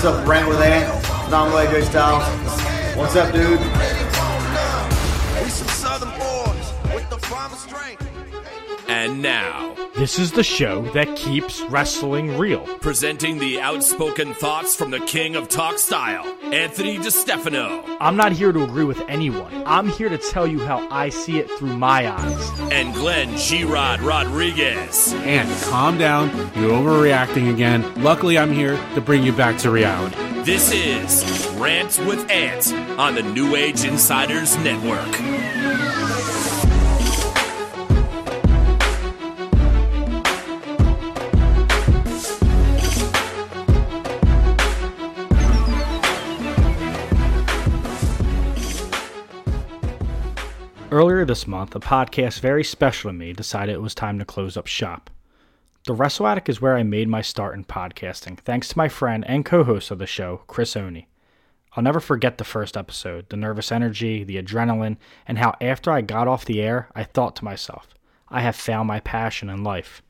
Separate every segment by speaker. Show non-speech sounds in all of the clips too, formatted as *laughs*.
Speaker 1: What's up, Rant with Ant? Dom AJ Styles. What's up, dude?
Speaker 2: We some southern boys with the promised strength.
Speaker 3: And now,
Speaker 4: This is the show that keeps wrestling real.
Speaker 3: presenting the outspoken thoughts from the king of talk style, Anthony DiStefano,
Speaker 4: I'm not here to agree with anyone. I'm here to tell you how I see it through my eyes.
Speaker 3: and Glenn G. Rod Rodriguez.
Speaker 5: And calm down, you're overreacting again. Luckily, I'm here to bring you back to reality.
Speaker 3: This is Rant with Ants on the New Age Insiders Network.
Speaker 4: Earlier this month, a podcast very special to me decided it was time to close up shop. The Wrestle is where I made my start in podcasting, thanks to my friend and co host of the show, Chris Oni. I'll never forget the first episode, the nervous energy, the adrenaline, and how after I got off the air, I thought to myself, I have found my passion in life.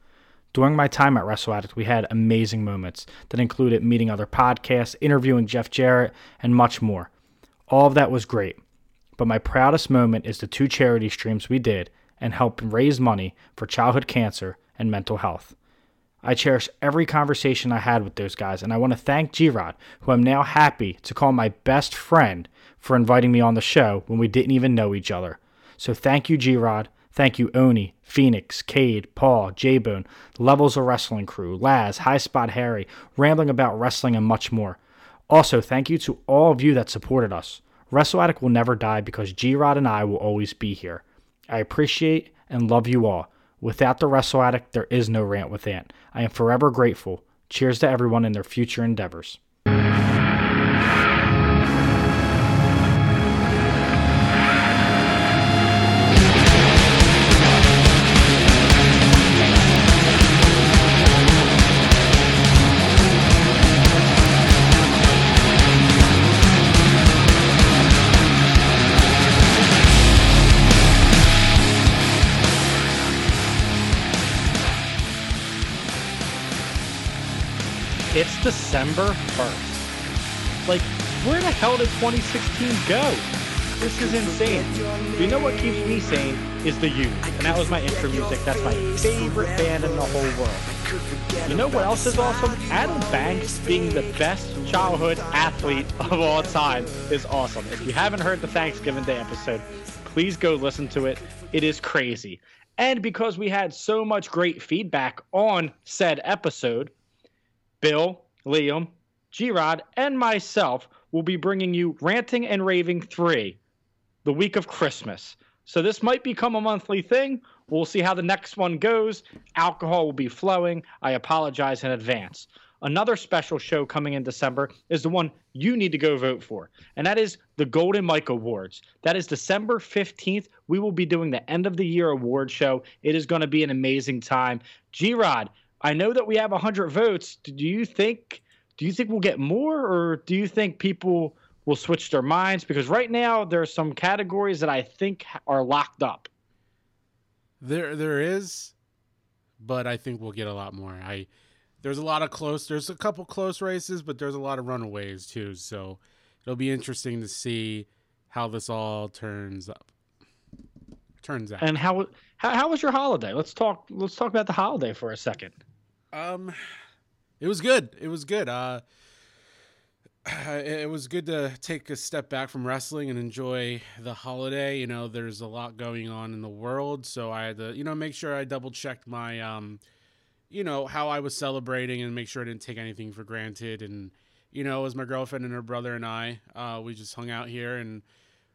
Speaker 4: During my time at Wrestle Addict, we had amazing moments that included meeting other podcasts, interviewing Jeff Jarrett, and much more. All of that was great, but my proudest moment is the two charity streams we did and helped raise money for childhood cancer and mental health. I cherish every conversation I had with those guys, and I want to thank G Rod, who I'm now happy to call my best friend, for inviting me on the show when we didn't even know each other. So thank you, G Rod. Thank you, Oni, Phoenix, Cade, Paul, J Bone, Levels of Wrestling Crew, Laz, High Spot Harry, Rambling About Wrestling, and much more. Also, thank you to all of you that supported us. Wrestle Attic will never die because G Rod and I will always be here. I appreciate and love you all. Without the Wrestle Attic, there is no Rant with Ant. I am forever grateful. Cheers to everyone in their future endeavors. It's December 1st. Like, where the hell did 2016 go? This is insane. You know what keeps me sane is the U, and that was my intro music. That's my favorite band in the whole world. You know what else is awesome? Adam Banks being the best childhood athlete of all time is awesome. If you haven't heard the Thanksgiving Day episode, please go listen to it. It is crazy. And because we had so much great feedback on said episode, Bill, Liam, G Rod, and myself will be bringing you Ranting and Raving 3 the week of Christmas. So this might become a monthly thing. We'll see how the next one goes. Alcohol will be flowing. I apologize in advance. Another special show coming in December is the one you need to go vote for, and that is the Golden Mike Awards. That is December 15th. We will be doing the end of the year award show. It is going to be an amazing time. G Rod, I know that we have 100 votes. Do you think do you think we'll get more or do you think people will switch their minds because right now there are some categories that I think are locked up.
Speaker 5: There, there is, but I think we'll get a lot more. I there's a lot of close. There's a couple close races, but there's a lot of runaways too. So it'll be interesting to see how this all turns up. Turns out.
Speaker 4: And how how, how was your holiday? Let's talk let's talk about the holiday for a second.
Speaker 5: Um, it was good. It was good. Uh, *sighs* it was good to take a step back from wrestling and enjoy the holiday. You know, there's a lot going on in the world, so I had to, you know, make sure I double checked my, um, you know, how I was celebrating and make sure I didn't take anything for granted. And you know, it was my girlfriend and her brother and I. Uh, we just hung out here and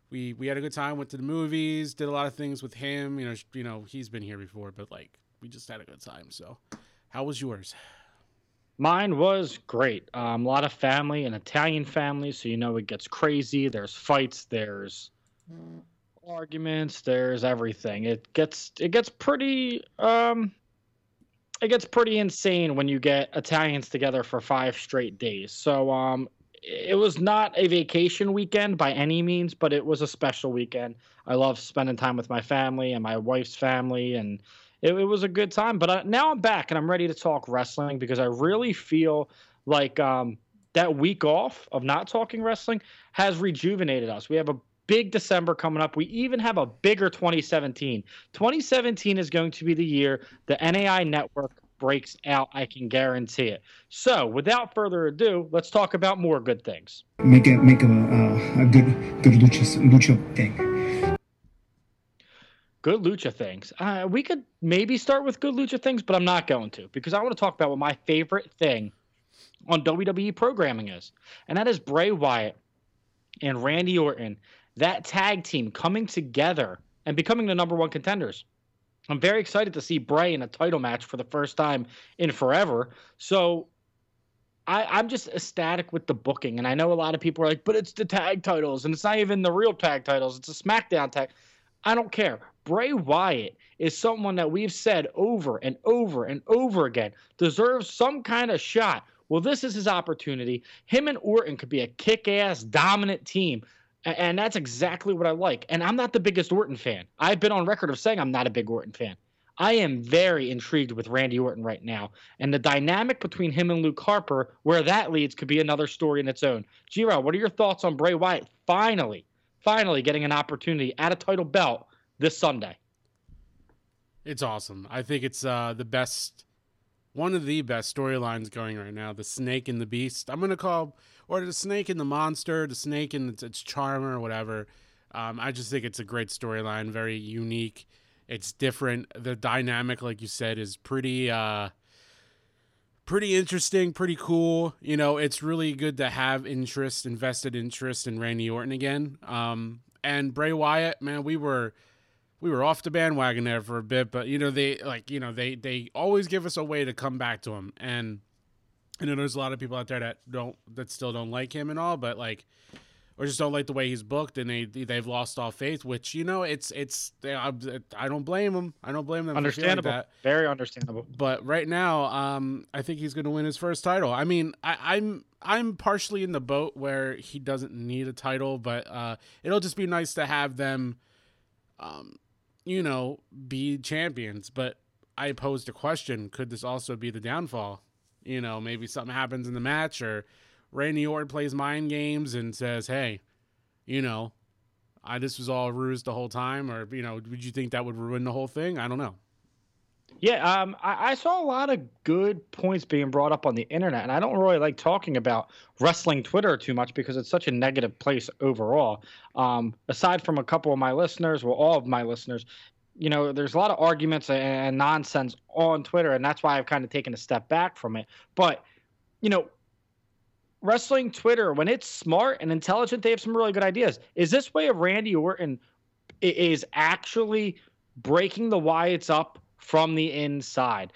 Speaker 5: we we had a good time. Went to the movies, did a lot of things with him. You know, you know, he's been here before, but like we just had a good time. So, how was yours?
Speaker 4: Mine was great. Um, a lot of family, an Italian family, so you know it gets crazy. There's fights, there's arguments, there's everything. It gets it gets pretty um it gets pretty insane when you get Italians together for five straight days. So um it was not a vacation weekend by any means, but it was a special weekend. I love spending time with my family and my wife's family and it, it was a good time. But uh, now I'm back and I'm ready to talk wrestling because I really feel like um, that week off of not talking wrestling has rejuvenated us. We have a big December coming up. We even have a bigger 2017. 2017 is going to be the year the NAI network breaks out. I can guarantee it. So, without further ado, let's talk about more good things.
Speaker 6: Make a make a, uh, a good good lucha lucha thing.
Speaker 4: Good lucha things. Uh, we could maybe start with good lucha things, but I'm not going to because I want to talk about what my favorite thing on WWE programming is, and that is Bray Wyatt and Randy Orton. That tag team coming together and becoming the number one contenders. I'm very excited to see Bray in a title match for the first time in forever. So I, am just ecstatic with the booking. And I know a lot of people are like, but it's the tag titles, and it's not even the real tag titles. It's a SmackDown tag. I don't care. Bray Wyatt is someone that we've said over and over and over again deserves some kind of shot. Well, this is his opportunity. Him and Orton could be a kick ass, dominant team and that's exactly what I like. And I'm not the biggest Orton fan. I've been on record of saying I'm not a big Orton fan. I am very intrigued with Randy Orton right now. And the dynamic between him and Luke Harper, where that leads, could be another story in its own. G Rod, what are your thoughts on Bray Wyatt finally, finally getting an opportunity at a title belt this Sunday?
Speaker 5: It's awesome. I think it's uh, the best, one of the best storylines going right now. The Snake and the Beast. I'm going to call or the snake and the monster, the snake and its, its charmer, whatever. Um, I just think it's a great storyline, very unique. It's different. The dynamic, like you said, is pretty uh, pretty interesting, pretty cool. You know, it's really good to have interest, invested interest in Randy Orton again. Um, and Bray Wyatt, man, we were we were off the bandwagon there for a bit, but you know they like you know they they always give us a way to come back to him, and I know there's a lot of people out there that don't that still don't like him and all, but like or just don't like the way he's booked and they they've lost all faith. Which you know it's it's I, I don't blame them. I don't blame them.
Speaker 4: Understandable,
Speaker 5: like
Speaker 4: very understandable.
Speaker 5: But right now, um, I think he's going to win his first title. I mean, I, I'm I'm partially in the boat where he doesn't need a title, but uh, it'll just be nice to have them, um, you know, be champions. But I posed a question: Could this also be the downfall? you know, maybe something happens in the match or Randy Orton plays mind games and says, "Hey, you know, I this was all ruse the whole time," or you know, would you think that would ruin the whole thing? I don't know.
Speaker 4: Yeah, um, I, I, saw a lot of good points being brought up on the internet, and I don't really like talking about wrestling Twitter too much because it's such a negative place overall. Um, aside from a couple of my listeners, well, all of my listeners, you know, there's a lot of arguments and nonsense on Twitter, and that's why I've kind of taken a step back from it. But, you know, wrestling Twitter, when it's smart and intelligent, they have some really good ideas. Is this way of Randy Orton is actually breaking the Wyatts up from the inside?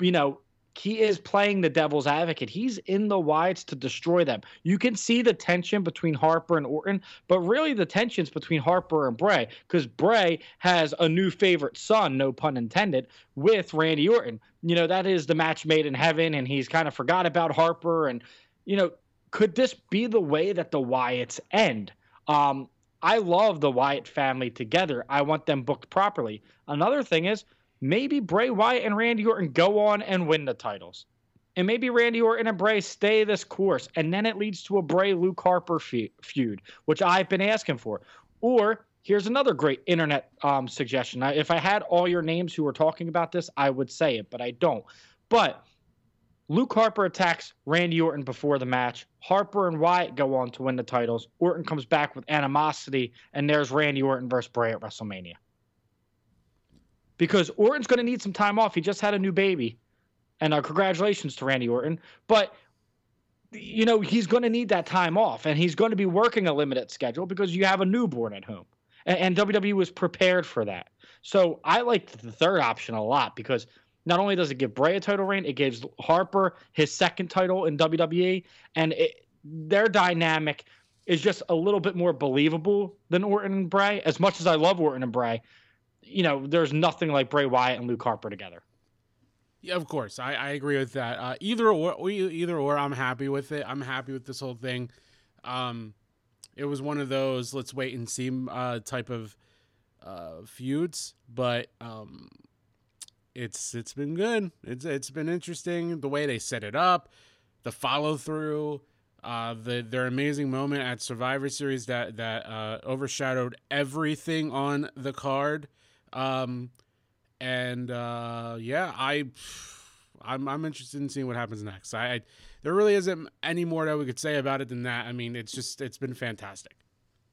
Speaker 4: You know, he is playing the devil's advocate. He's in the Wyatts to destroy them. You can see the tension between Harper and Orton, but really the tension's between Harper and Bray because Bray has a new favorite son, no pun intended, with Randy Orton. You know, that is the match made in heaven, and he's kind of forgot about Harper. And, you know, could this be the way that the Wyatts end? Um, I love the Wyatt family together. I want them booked properly. Another thing is, maybe Bray Wyatt and Randy Orton go on and win the titles. And maybe Randy Orton and Bray stay this course, and then it leads to a Bray Luke Harper feud, which I've been asking for. Or here's another great internet um, suggestion. If I had all your names who were talking about this, I would say it, but I don't. But Luke Harper attacks Randy Orton before the match. Harper and Wyatt go on to win the titles. Orton comes back with animosity, and there's Randy Orton versus Bray at WrestleMania because Orton's going to need some time off. He just had a new baby, and uh, congratulations to Randy Orton. But you know he's going to need that time off, and he's going to be working a limited schedule because you have a newborn at home, and, and WWE was prepared for that. So I liked the third option a lot because not only does it give Bray a title reign, it gives Harper his second title in WWE, and it, their dynamic is just a little bit more believable than Orton and Bray. As much as I love Orton and Bray, you know, there's nothing like Bray Wyatt and Luke Harper together.
Speaker 5: Yeah, of course, I, I agree with that. Uh, either or, either or, I'm happy with it. I'm happy with this whole thing. Um, it was one of those let's wait and see uh, type of uh, feuds, but um, it's it's been good. It's it's been interesting the way they set it up, the follow through. Uh, the their amazing moment at Survivor Series that that uh, overshadowed everything on the card. Um, and uh, yeah, I I'm I'm interested in seeing what happens next. I, I there really isn't any more that we could say about it than that. I mean, it's just it's been fantastic.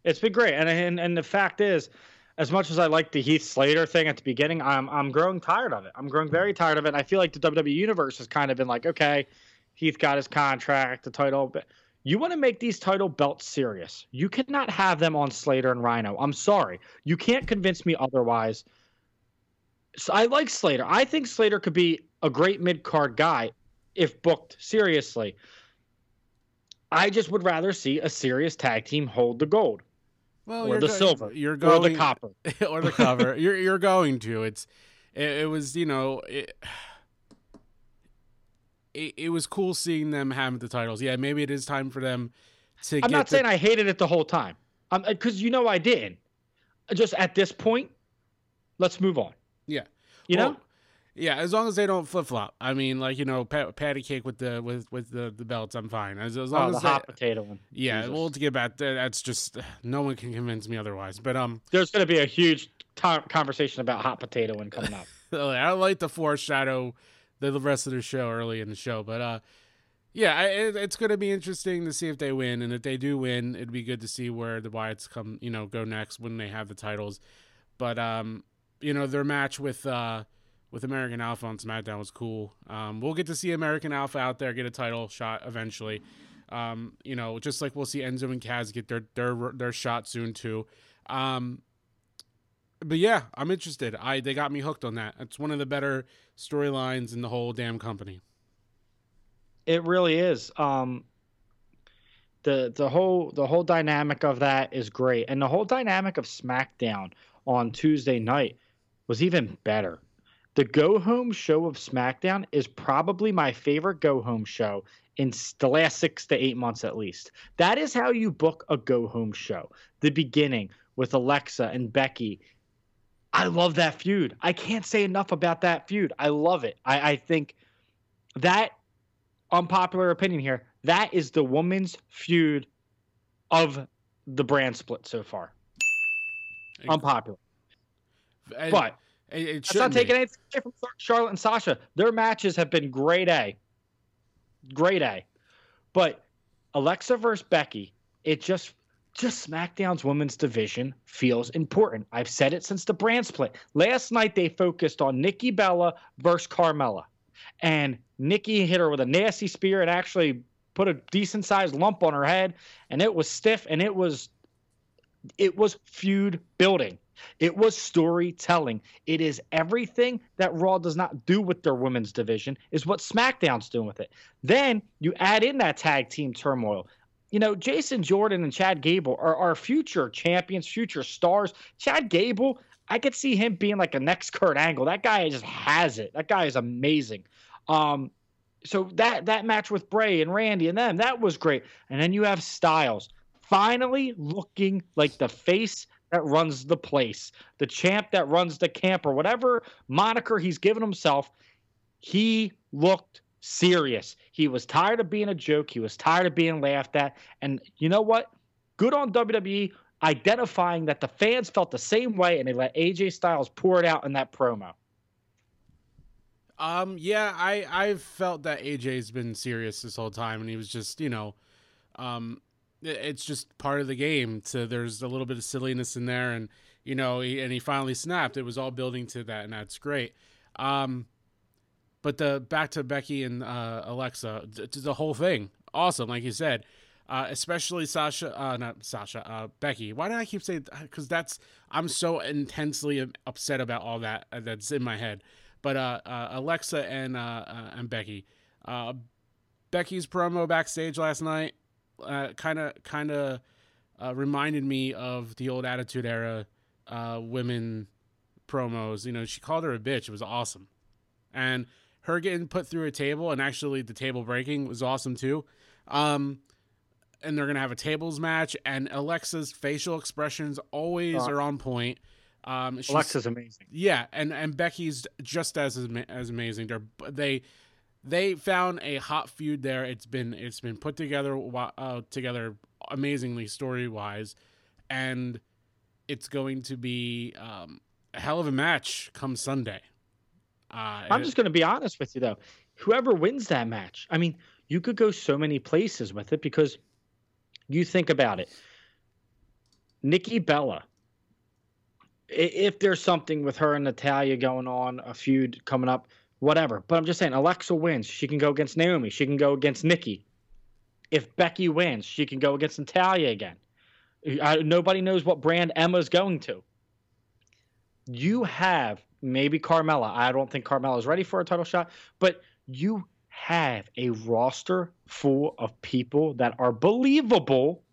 Speaker 4: It's been great, and and and the fact is, as much as I like the Heath Slater thing at the beginning, I'm I'm growing tired of it. I'm growing very tired of it. I feel like the WWE universe has kind of been like, okay, Heath got his contract, the title, but you want to make these title belts serious. You cannot have them on Slater and Rhino. I'm sorry, you can't convince me otherwise. So I like Slater. I think Slater could be a great mid card guy if booked seriously. I just would rather see a serious tag team hold the gold
Speaker 5: Well,
Speaker 4: or the
Speaker 5: go-
Speaker 4: silver
Speaker 5: you're
Speaker 4: or the copper. *laughs*
Speaker 5: or the cover. *laughs* you're you're going to. It's it, it was you know it, it it was cool seeing them have the titles. Yeah, maybe it is time for them to.
Speaker 4: I'm not
Speaker 5: the-
Speaker 4: saying I hated it the whole time. Um, because you know I didn't. Just at this point, let's move on.
Speaker 5: Yeah,
Speaker 4: You
Speaker 5: Well,
Speaker 4: know,
Speaker 5: Yeah, as long as they don't flip flop. I mean, like you know, pat, patty cake with the with with the, the belts. I'm fine. As, as long
Speaker 4: oh, the
Speaker 5: as they,
Speaker 4: hot potato one.
Speaker 5: yeah.
Speaker 4: Jesus.
Speaker 5: Well, to get back, that- that's just *sighs* no one can convince me otherwise. But um,
Speaker 4: there's going to be a huge to- conversation about hot potato one coming up. *laughs*
Speaker 5: I like the foreshadow the, rest of the show early in the show, but uh, yeah, I, it, it's going to be interesting to see if they win, and if they do win, it'd be good to see where the Wyatts come, you know, go next when they have the titles. But um, you know, their match with uh with American Alpha on SmackDown was cool. Um, we'll get to see American Alpha out there get a title shot eventually. Um, you know, just like we'll see Enzo and Cass get their their their shot soon too. Um, but yeah, I'm interested. I they got me hooked on that. It's one of the better storylines in the whole damn company.
Speaker 4: It really is. Um, the the whole the whole dynamic of that is great, and the whole dynamic of SmackDown on Tuesday night was even better. The go home show of SmackDown is probably my favorite go home show in the last six to eight months at least. That is how you book a go home show. The beginning with Alexa and Becky. I love that feud. I can't say enough about that feud. I love it. I, I think that unpopular opinion here. That is the woman's feud of the brand split so far. Unpopular. But
Speaker 5: it, it
Speaker 4: that's not taking anything away from Charlotte and Sasha. Their matches have been great A. Great A. But Alexa versus Becky, it just just SmackDown's women's division feels important. I've said it since the brand split. Last night they focused on Nikki Bella versus Carmella. And Nikki hit her with a nasty spear and actually put a decent sized lump on her head. And it was stiff and it was it was feud building. It was storytelling. It is everything that Raw does not do with their women's division, is what SmackDown's doing with it. Then you add in that tag team turmoil. You know, Jason Jordan and Chad Gable are our future champions, future stars. Chad Gable, I could see him being like a next Kurt Angle. That guy just has it. That guy is amazing. Um, so that that match with Bray and Randy and them, that was great. And then you have Styles finally looking like the face that runs the place, the champ that runs the camp, or whatever moniker he's given himself. He looked serious. He was tired of being a joke. He was tired of being laughed at. And you know what? Good on WWE identifying that the fans felt the same way and they let AJ Styles pour it out in that promo.
Speaker 5: Um, yeah, I I've felt that AJ's been serious this whole time, and he was just you know, um, it's just part of the game. So there's a little bit of silliness in there, and you know, he, and he finally snapped. It was all building to that, and that's great. Um, but the back to Becky and uh, Alexa, the whole thing, awesome, like you said. Uh, especially Sasha, uh, not Sasha, uh, Becky. Why do I keep saying? Because that's I'm so intensely upset about all that uh, that's in my head. But uh, uh, Alexa and and Becky, Becky's promo backstage last night, kind of kind of reminded me of the old Attitude Era women promos. You know, she called her a bitch. It was awesome, and her getting put through a table and actually the table breaking was awesome too. Um, and they're gonna have a tables match, and Alexa's facial expressions always are on point. Um,
Speaker 4: Alexa's amazing.
Speaker 5: yeah, and and Becky's just as as amazing. They're they they found a hot feud there. It's been it's been put together uh, together amazingly story wise, and it's going to be um, a hell of a match come Sunday.
Speaker 4: Uh, I'm just going to be honest with you though. Whoever wins that match, I mean, you could go so many places with it because you think about it. Nikki Bella, if there's something with her and Natalya going on, a feud coming up, whatever. But I'm just saying, Alexa wins. She can go against Naomi. She can go against Nikki. If Becky wins, she can go against Natalya again. I, nobody knows what brand Emma's going to. You have maybe Carmella. I don't think Carmella is ready for a title shot, but you have a roster full of people that are believable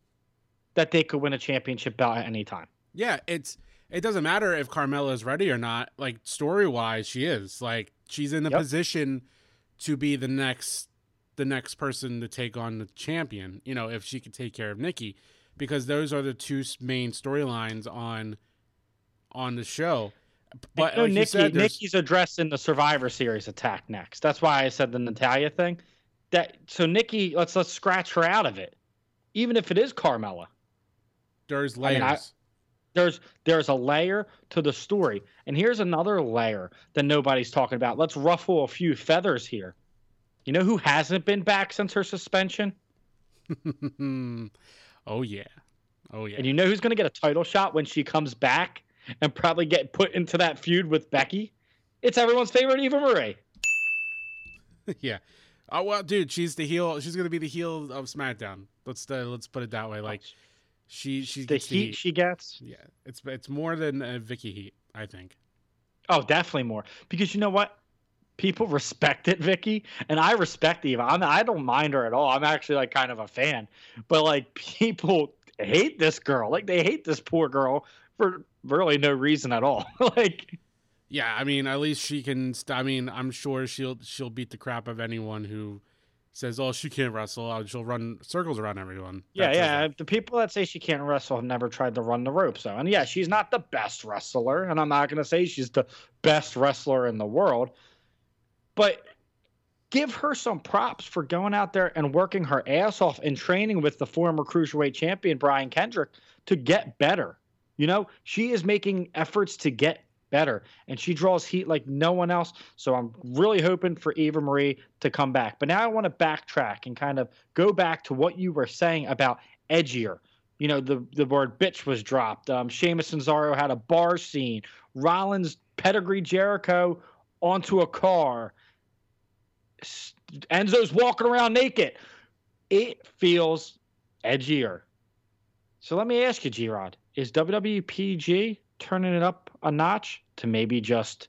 Speaker 4: that they could win a championship belt at any time.
Speaker 5: Yeah, it's it doesn't matter if Carmella is ready or not. Like story wise, she is. Like she's in the yep. position to be the next the next person to take on the champion. You know, if she could take care of Nikki, because those are the two main storylines on on the show.
Speaker 4: But like Nikki, said, Nikki's addressed in the Survivor Series attack next. That's why I said the Natalya thing. That so Nikki, let's let's scratch her out of it, even if it is Carmella.
Speaker 5: There's layers. I mean, I,
Speaker 4: there's there's a layer to the story, and here's another layer that nobody's talking about. Let's ruffle a few feathers here. You know who hasn't been back since her suspension? *laughs*
Speaker 5: oh yeah, oh yeah.
Speaker 4: And you know who's going to get a title shot when she comes back and probably get put into that feud with Becky? It's everyone's favorite Eva Marie. *laughs*
Speaker 5: yeah. Oh well, dude, she's the heel. She's gonna be the heel of SmackDown. Let's uh, let's put it that way. Like, she she
Speaker 4: the heat, the heat, she gets.
Speaker 5: Yeah, it's it's more than a Vickie Heat, I think.
Speaker 4: Oh, definitely more because you know what? People respect it, Vickie, and I respect Eva. I'm, I don't mind her at all. I'm actually like kind of a fan, but like *laughs* people hate this girl. Like they hate this poor girl for really no reason at all. *laughs* like,
Speaker 5: yeah, I mean, at least she can. St- I mean, I'm sure she'll she'll beat the crap of anyone who says, "Oh, she can't wrestle." She'll run circles around everyone.
Speaker 4: Yeah, yeah. The people that say she can't wrestle have never tried to run the ropes, though. And yeah, she's not the best wrestler, and I'm not going to say she's the best wrestler in the world, but give her some props for going out there and working her ass off and training with the former cruiserweight champion Brian Kendrick to get better. You know, she is making efforts to get better and she draws heat like no one else. So I'm really hoping for Eva Marie to come back. But now I want to backtrack and kind of go back to what you were saying about edgier. You know, the, the word bitch was dropped. Um, Sheamus and Cesaro had a bar scene. Rollins pedigree Jericho onto a car. Enzo's walking around naked. It feels edgier. So let me ask you, G Rod is WWPG turning it up a notch to maybe just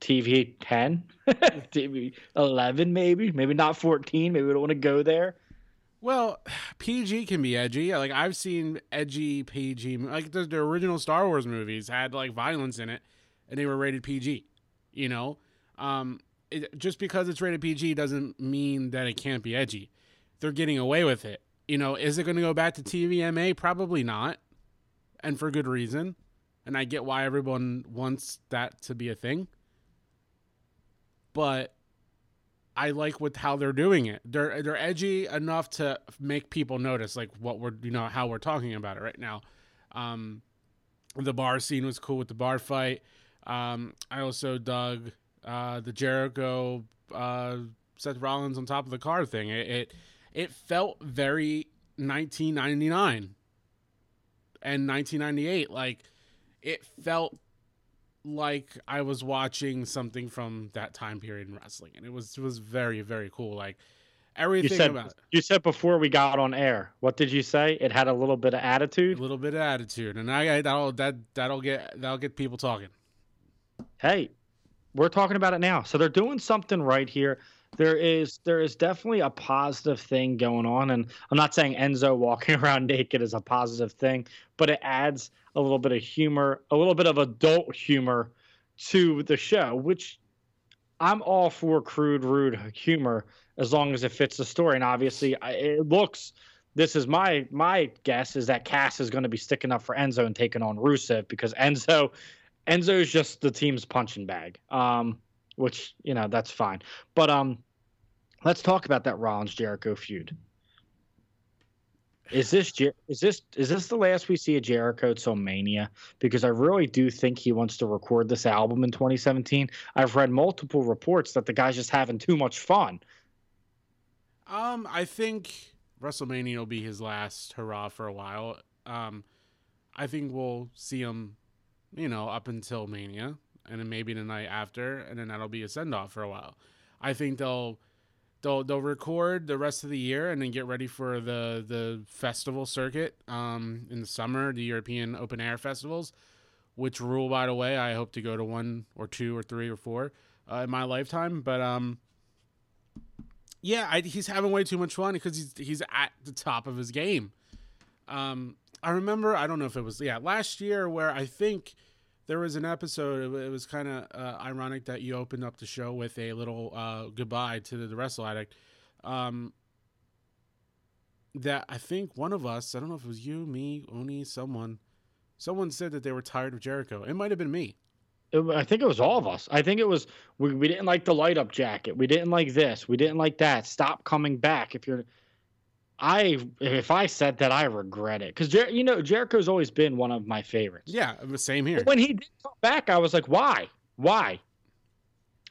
Speaker 4: TV 10, *laughs* TV 11, maybe, maybe not 14. Maybe we don't want to go there.
Speaker 5: Well, *sighs* PG can be edgy. Like I've seen edgy PG, like the, the original Star Wars movies had like violence in it, and they were rated PG. You know, um, it, just because it's rated PG doesn't mean that it can't be edgy. They're getting away with it. You know, is it going to go back to TVMA? Probably not and for good reason. And I get why everyone wants that to be a thing. But I like with how they're doing it. They're they're edgy enough to make people notice like what we're you know how we're talking about it right now. Um, the bar scene was cool with the bar fight. Um, I also dug uh, the Jericho uh, Seth Rollins on top of the car thing. It it, it felt very 1999 and 1998 like it felt like I was watching something from that time period in wrestling and it was it was very very cool like everything
Speaker 4: you said,
Speaker 5: about it.
Speaker 4: You said before we got on air. What did you say? It had a little bit of attitude.
Speaker 5: A little bit of attitude, and I that'll that that'll get that'll get people talking.
Speaker 4: Hey, we're talking about it now, so they're doing something right here there is there is definitely a positive thing going on and i'm not saying enzo walking *laughs* around naked is a positive thing but it adds a little bit of humor a little bit of adult humor to the show which i'm all for crude rude humor as long as it fits the story and obviously it looks this is my my guess is that Cass is going to be sticking up for Enzo and taking on Rusev because Enzo Enzo is just the team's punching bag. Um, which you know that's fine. But um, let's talk about that Rollins Jericho feud. Is this is this is this the last we see of Jericho till Mania? Because I really do think he wants to record this album in 2017. I've read multiple reports that the guy's just having too much fun.
Speaker 5: Um, I think WrestleMania will be his last hurrah for a while. Um, I think we'll see him, you know, up until Mania, and then maybe the night after, and then that'll be a send off for a while. I think they'll they'll they'll record the rest of the year and then get ready for the the festival circuit um, in the summer, the European open air festivals, which rule by the way. I hope to go to one or two or three or four uh, in my lifetime, but um yeah, I, he's having way too much fun because he's he's at the top of his game. Um, I remember I don't know if it was yeah last year where I think there was an episode. It, was kind of uh, ironic that you opened up the show with a little uh, goodbye to the, the Wrestle Addict. Um, that I think one of us, I don't know if it was you, me, Oni, someone, someone said that they were tired of Jericho. It might have been me.
Speaker 4: It- I think it was all of us. I think it was we, we didn't like the light up jacket. We didn't like this. We didn't like that. Stop coming back. If you're, I if I said that, I regret it because Jer- you know Jericho's always been one of my favorites.
Speaker 5: Yeah, was same here.
Speaker 4: But when he did come back, I was like, why? Why?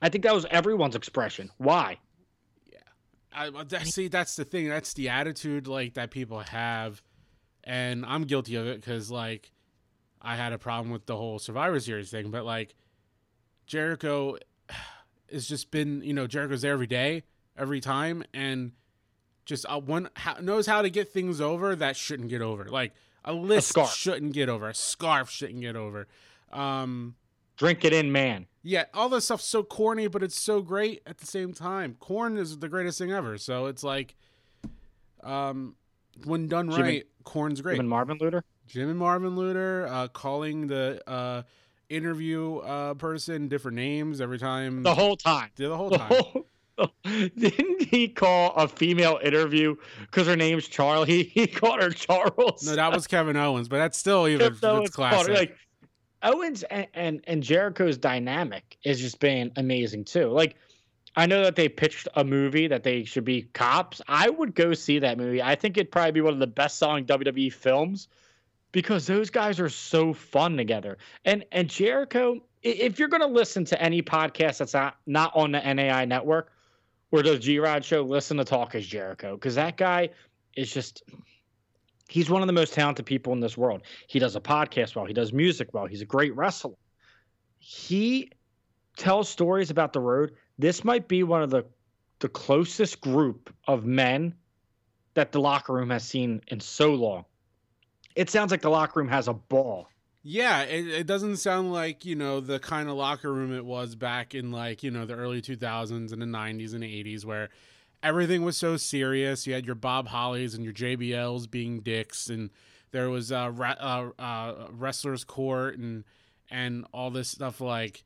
Speaker 4: I think that was everyone's expression. Why?
Speaker 5: Yeah, I that, see that's the thing. That's the attitude like that people have, and I'm guilty of it because like I had a problem with the whole Survivor Series thing. But like Jericho *sighs* has just been, you know, Jericho's there every day, every time, and just uh, one how, knows how to get things over that shouldn't get over. Like a list
Speaker 4: scarf.
Speaker 5: shouldn't get over, a scarf shouldn't get over. Um,
Speaker 4: Drink it in, man.
Speaker 5: yeah, all this stuff's so corny, but it's so great at the same time. Corn is the greatest thing ever. So it's like, um, when done
Speaker 4: Jimmy-
Speaker 5: right, corn's great.
Speaker 4: Jim and Marvin Luther.
Speaker 5: Jim and Marvin Luther uh, calling the uh, interview uh, person different names every time.
Speaker 4: The whole time.
Speaker 5: the whole
Speaker 4: The
Speaker 5: time.
Speaker 4: whole- *laughs* Didn't he call a female interview because her name's Charlie? He called her Charles.
Speaker 5: No, that was Kevin Owens, but that's still *laughs* even it's classic.
Speaker 4: Like Owens and, and and Jericho's dynamic is just been amazing too. Like I know that they pitched a movie that they should be cops. I would go see that movie. I think it'd probably be one of the best selling WWE films because those guys are so fun together. And and Jericho, if you're gonna listen to any podcast that's not not on the NAI network or does G Rod show, listen to Talk Is Jericho because that guy is just he's one of the most talented people in this world. He does a podcast well, he does music well, he's a great wrestler. He tells stories about the road. This might be one of the the closest group of men that the locker room has seen in so long. It sounds like the locker room has a ball.
Speaker 5: Yeah, it, it doesn't sound like, you know, the kind of locker room it was back in like, you know, the early 2000s and the 90s and 80s where everything was so serious. You had your Bob Hollies and your JBLs being dicks and there was uh, ra- uh, uh wrestlers court and and all this stuff like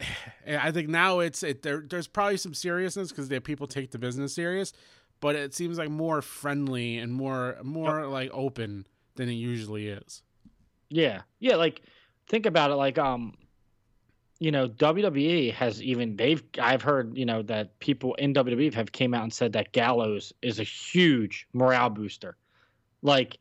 Speaker 5: *sighs* I think now it's it there there's probably some seriousness cuz people take the business serious, but it seems like more friendly and more more like open than it usually is.
Speaker 4: Yeah. Yeah, like think about it like um you know, WWE has even they've I've heard, you know, that people in WWE have came out and said that Gallows is a huge morale booster. Like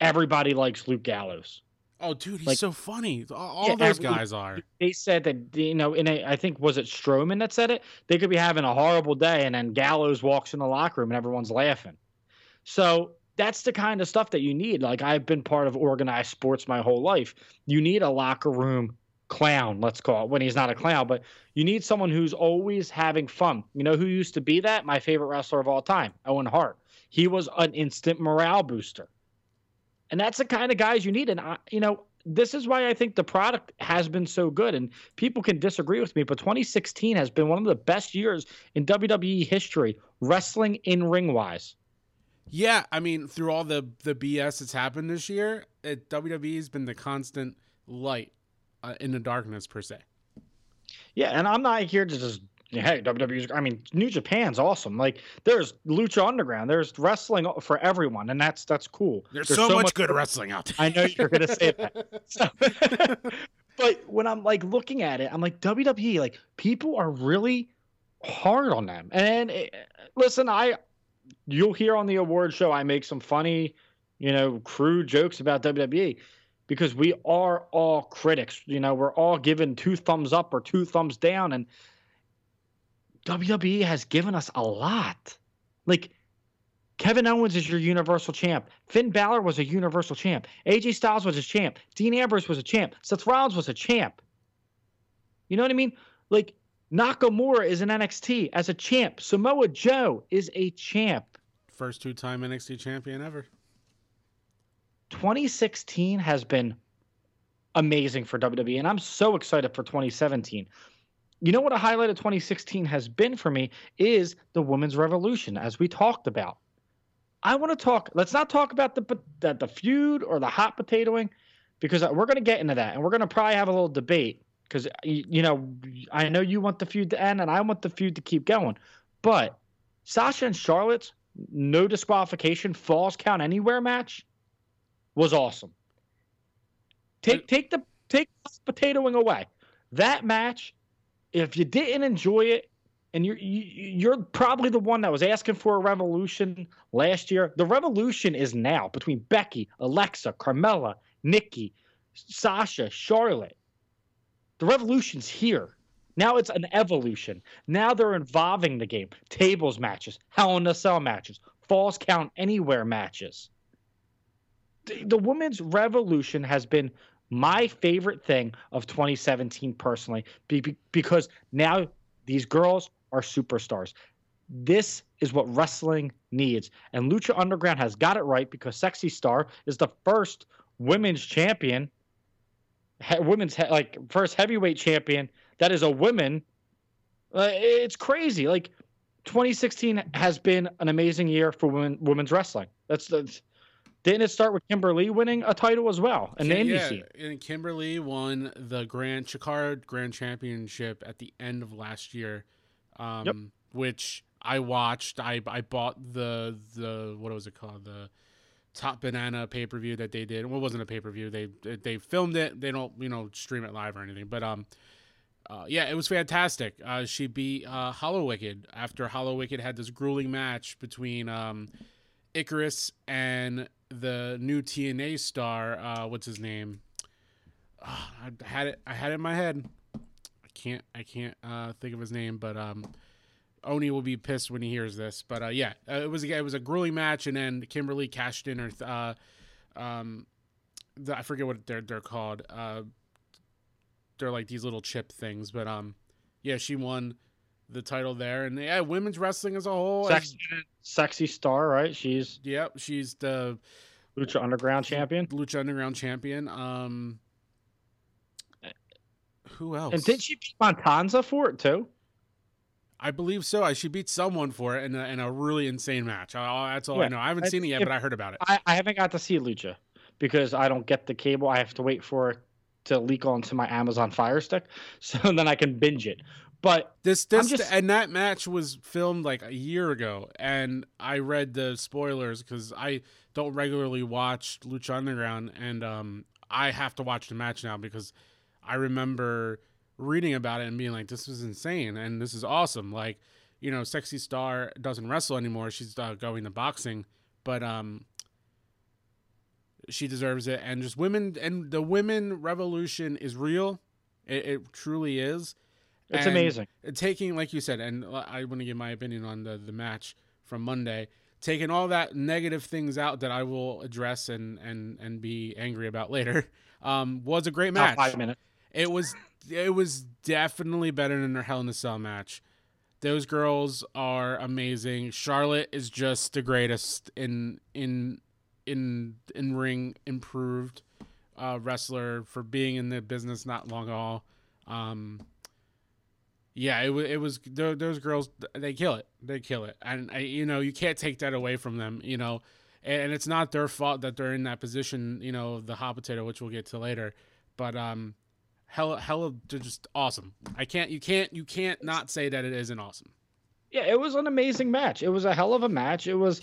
Speaker 4: everybody likes Luke Gallows.
Speaker 5: Oh, dude, he's
Speaker 4: Like-
Speaker 5: so funny. All,
Speaker 4: Yeah,
Speaker 5: those guys are.
Speaker 4: They said that you know, in a I think was it Strowman that said it? They could be having a horrible day and then Gallows walks in the locker room and everyone's laughing. So that's the kind of stuff that you need. Like I've been part of organized sports my whole life. You need a locker room clown, let's call it, when he's not a clown, but you need someone who's always having fun. You know who used to be that? My favorite wrestler of all time, Owen Hart. He was an instant morale booster. And that's the kind of guys you need. And, I, you know, this is why I think the product has been so good. And people can disagree with me, but 2016 has been one of the best years in WWE history, wrestling in ring wise.
Speaker 5: Yeah, I mean, through all the the BS that's happened this year, it, WWE's been the constant light uh, in the darkness per se.
Speaker 4: Yeah, and I'm not here to just hey WWE's. I mean, New Japan's awesome. Like there's Lucha Underground, there's wrestling for everyone, and that's that's cool.
Speaker 5: There's, so, much, good wrestling out there.
Speaker 4: I know you're gonna say that. *laughs* So, *laughs* but when I'm like looking at it, I'm like WWE. Like people are really hard on them. And eh, listen, I you'll hear on the award show I make some funny, you know, crude jokes about WWE because we are all critics. You know, we're all given two thumbs up or two thumbs down and WWE has given us a lot. Like Kevin Owens is your Universal Champ. Finn Balor was a Universal Champ. AJ Styles was a champ. Dean Ambrose was a champ. Seth Rollins was a champ. You know what I mean? Like Nakamura is an NXT as a champ. Samoa Joe is a champ.
Speaker 5: First two time NXT champion ever.
Speaker 4: 2016 has been amazing for WWE, and I'm so excited for 2017. You know what a highlight of 2016 has been for me is the women's revolution, as we talked about. I want to talk. Let's not talk about the the, the feud or the hot potatoing, because we're going to get into that, and we're going to probably have a little debate. Because you know, I know you want the feud to end, and I want the feud to keep going. But Sasha and Charlotte's no disqualification falls count anywhere match was awesome. Take take the take potatoing away. That match, if you didn't enjoy it, and you're you're probably the one that was asking for a revolution last year. The revolution is now between Becky, Alexa, Carmella, Nikki, Sasha, Charlotte. The revolution's here. Now it's an evolution. Now they're involving the game. Tables matches, Hell in a Cell matches, Falls Count Anywhere matches. The, the women's revolution has been my favorite thing of 2017 personally be, because now these girls are superstars. This is what wrestling needs. And Lucha Underground has got it right because Sexy Star is the first women's champion, he, women's he, like first heavyweight champion that is a woman. Uh, it's crazy. Like 2016 has been an amazing year for women women's wrestling. That's the didn't it start with Kimber Lee winning a title as well in the indie
Speaker 5: yeah. And Kimber Lee won the Grand Chikara Grand Championship at the end of last year um, yep. which I watched. I I bought the the what was it called the Top Banana pay per view that they did. Well, it wasn't a pay per view. They they filmed it. They don't you know stream it live or anything. But um, uh, yeah, it was fantastic. Uh, she beat uh, Hallowicked after Hallowicked had this grueling match between um, Icarus and the new TNA star. Uh, what's his name? Oh, I had it. I had it in my head I can't I can't uh, think of his name, but um, Oni will be pissed when he hears this. But uh, yeah, uh, it was it was a grueling match, and then Kimber Lee cashed in her. Uh, um, the, I forget what they're they're called. Uh, they're like these little chip things, but um, yeah, she won the title there, and yeah, women's wrestling as a whole.
Speaker 4: Sexy, sexy star, right? She's
Speaker 5: yep, she's the
Speaker 4: Lucha Underground champion.
Speaker 5: Lucha Underground champion. Um, who else?
Speaker 4: And did she beat Matanza for it too?
Speaker 5: I believe so. I she beat someone for it in a, in a really insane match. I, that's all yeah. I know. I haven't I, seen it yet, but I heard about it.
Speaker 4: I, I haven't got to see Lucha because I don't get the cable. I have to wait for it to leak onto my Amazon Fire Stick, *laughs* so then I can binge it. But
Speaker 5: this this just, and that match was filmed like a year ago, and I read the spoilers because I don't regularly watch Lucha Underground, and um, I have to watch the match now because I remember reading about it and being like, this is insane and this is awesome. Like, you know, Sexy Star doesn't wrestle anymore. She's uh, going to boxing, but um, she deserves it. And just women and the women revolution is real. It, it truly is.
Speaker 4: It's and amazing.
Speaker 5: Taking, like you said, and I want to give my opinion on the, the match from Monday. Taking all that negative things out that I will address and and and be angry about later, *laughs* um, was a great match.
Speaker 4: five minutes.
Speaker 5: It was it was definitely better than their Hell in a Cell match. Those girls are amazing. Charlotte is just the greatest in in in in ring improved uh, wrestler for being in the business not long at all. Um, yeah, it was it was those girls they kill it. They kill it, and I, you know you can't take that away from them. You know, and it's not their fault that they're in that position. You know, the hot potato, which we'll get to later, but um, hell hella just awesome. I can't you can't you can't not say that it isn't awesome.
Speaker 4: Yeah, it was an amazing match. It was a hell of a match. It was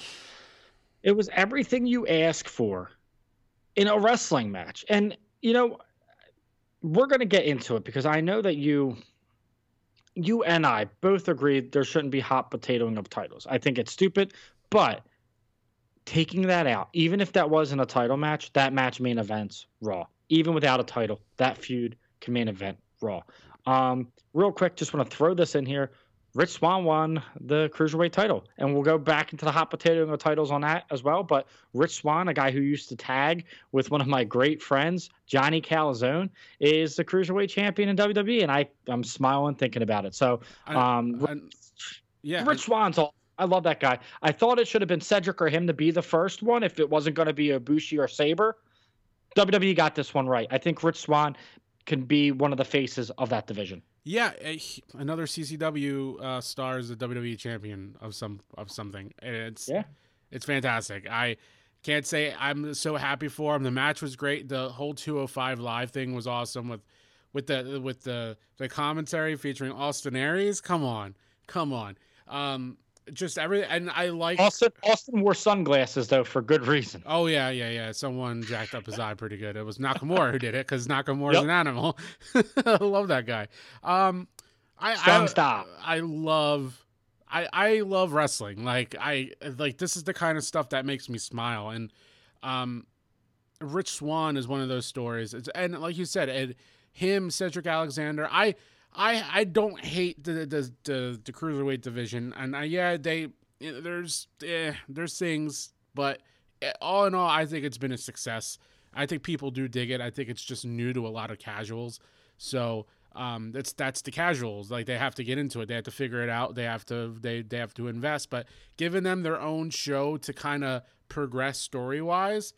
Speaker 4: it was everything you ask for in a wrestling match. And you know, we're going to get into it because I know that you you and I both agree there shouldn't be hot potatoing of titles. I think it's stupid, but taking that out, even if that wasn't a title match, that match main events Raw. Even without a title, that feud can main event Raw. Um, real quick, just want to throw this in here. Rich Swann won the cruiserweight title, and we'll go back into the hot potato and the titles on that as well. But Rich Swann, a guy who used to tag with one of my great friends, Johnny Calzone, is the cruiserweight champion in WWE, and I I'm smiling thinking about it. So,
Speaker 5: I-
Speaker 4: um,
Speaker 5: I- yeah,
Speaker 4: Rich Swann's all. I love that guy. I thought it should have been Cedric or him to be the first one if it wasn't going to be Ibushi or Sabre. WWE got this one right. I think Rich Swann can be one of the faces of that division.
Speaker 5: Yeah, another CCW uh, star is a WWE champion of some of something. And It's
Speaker 4: Yeah.
Speaker 5: it's fantastic. I can't say I'm so happy for him. The match was great. The whole 205 live thing was awesome with with the with the the commentary featuring Austin Aries. Come on, come on. Um, just everything, and I like.
Speaker 4: Austin Austin wore sunglasses though for good reason.
Speaker 5: Oh yeah, yeah, yeah. Someone jacked up his eye pretty good. It was Nakamura who did it because Nakamura's
Speaker 4: Yep.
Speaker 5: an animal. *laughs* I love that guy. Um, I
Speaker 4: Strong
Speaker 5: I,
Speaker 4: style.
Speaker 5: I love. I, I love wrestling. Like I like this is the kind of stuff that makes me smile. And um, Rich Swann is one of those stories. It's, and like you said, it, him, Cedric Alexander. I I I don't hate the the the, the cruiserweight division. And I, yeah, they there's eh, there's things, but eh, all in all, I think it's been a success. I think people do dig it. I think it's just new to a lot of casuals. So um, that's that's the casuals. Like they have to get into it. They have to figure it out. They have to they they have to invest. But giving them their own show to kind of progress story wise,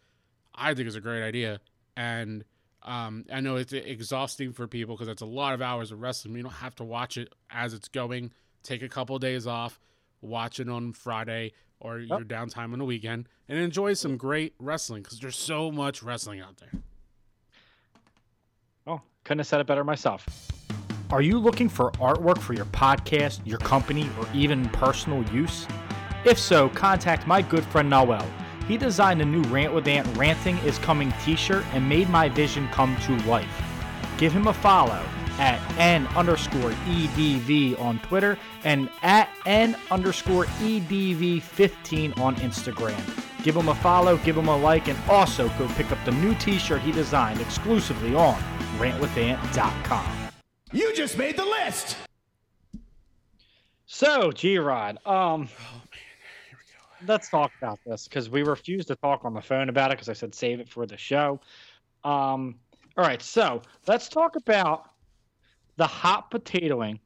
Speaker 5: I think is a great idea. And um, I know it's exhausting for people because it's a lot of hours of wrestling. You don't have to watch it as it's going. Take a couple of days off, watch it on Friday or your downtime on the weekend, and enjoy some great wrestling because there's so much wrestling out there.
Speaker 4: Oh, couldn't have said it better myself. Are you looking for artwork for your podcast, your company, or even personal use? If so, contact my good friend Noel. He designed a new Rant with Ant Ranting is Coming t shirt and made my vision come to life. Give him a follow at n underscore edv on Twitter and at n underscore edv15 on Instagram. Give him a follow, give him a like, and also go pick up the new t shirt he designed exclusively on rantwithant.com.
Speaker 1: You just made the list!
Speaker 4: So, G Rod, um, let's talk about this because we refused to talk on the phone about it because I said save it for the show. Um, all right, so let's talk about the hot potatoing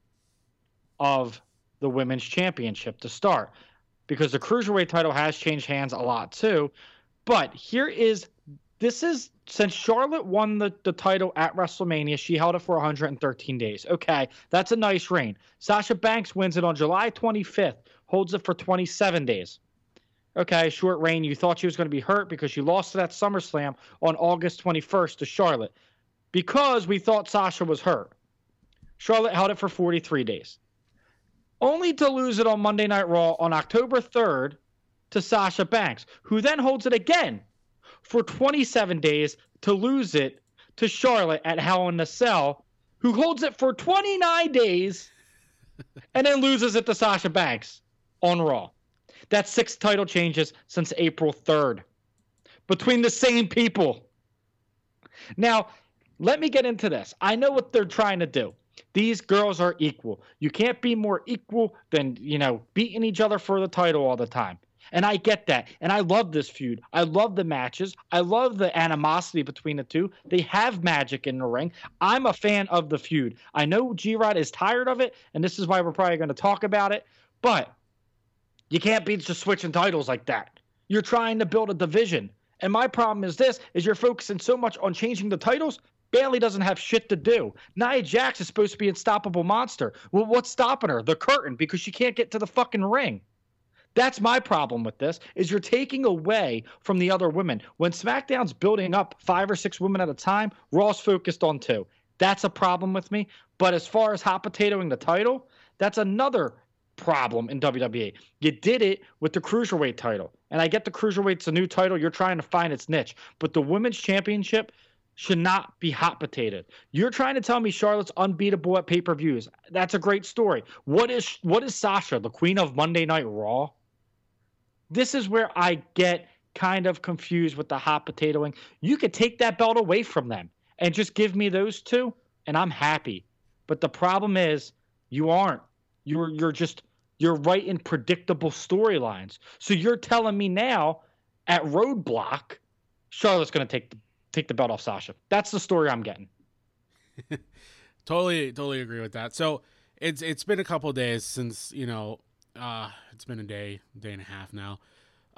Speaker 4: of the women's championship to start because the cruiserweight title has changed hands a lot too. But here is this is since Charlotte won the, the title at WrestleMania, she held it for 113 days. Okay, that's a nice reign. Sasha Banks wins it on July 25th, holds it for 27 days. Okay, short reign. You thought she was going to be hurt because she lost to that SummerSlam on August 21st to Charlotte because we thought Sasha was hurt. Charlotte held it for 43 days, only to lose it on Monday Night Raw on October 3rd to Sasha Banks, who then holds it again for 27 days to lose it to Charlotte at Hell in a Cell, who holds it for 29 days and then loses it to Sasha Banks on Raw. That's six title changes since April 3rd between the same people. Now, let me get into this. I know what they're trying to do. These girls are equal. You can't be more equal than, you know, beating each other for the title all the time. And I get that. And I love this feud. I love the matches. I love the animosity between the two. They have magic in the ring. I'm a fan of the feud. I know G Rod is tired of it, and this is why we're probably going to talk about it. But you can't be just switching titles like that. You're trying to build a division. And my problem is this is you're focusing so much on changing the titles. Bayley doesn't have shit to do. Nia Jax is supposed to be an unstoppable monster. Well, what's stopping her? The curtain because she can't get to the fucking ring. That's my problem with this is you're taking away from the other women. When SmackDown's building up five or six women at a time, Raw's focused on two. That's a problem with me. But as far as hot potatoing the title, that's another problem in WWE. You did it with the cruiserweight title. And I get the cruiserweight's a new title. You're trying to find its niche. But the women's championship, should not be hot potatoed. You're trying to tell me Charlotte's unbeatable at pay-per-views. That's a great story. What is what is Sasha, the queen of Monday Night Raw? This is where I get kind of confused with the hot potatoing. You could take that belt away from them and just give me those two, and I'm happy. But the problem is, you aren't. You're you're just you're writing predictable storylines. So you're telling me now at Roadblock, Charlotte's going to take the take the belt off Sasha. That's the story I'm getting. *laughs*
Speaker 5: totally, totally agree with that. So it's it's been a couple days since you know uh, it's been a day, day and a half now.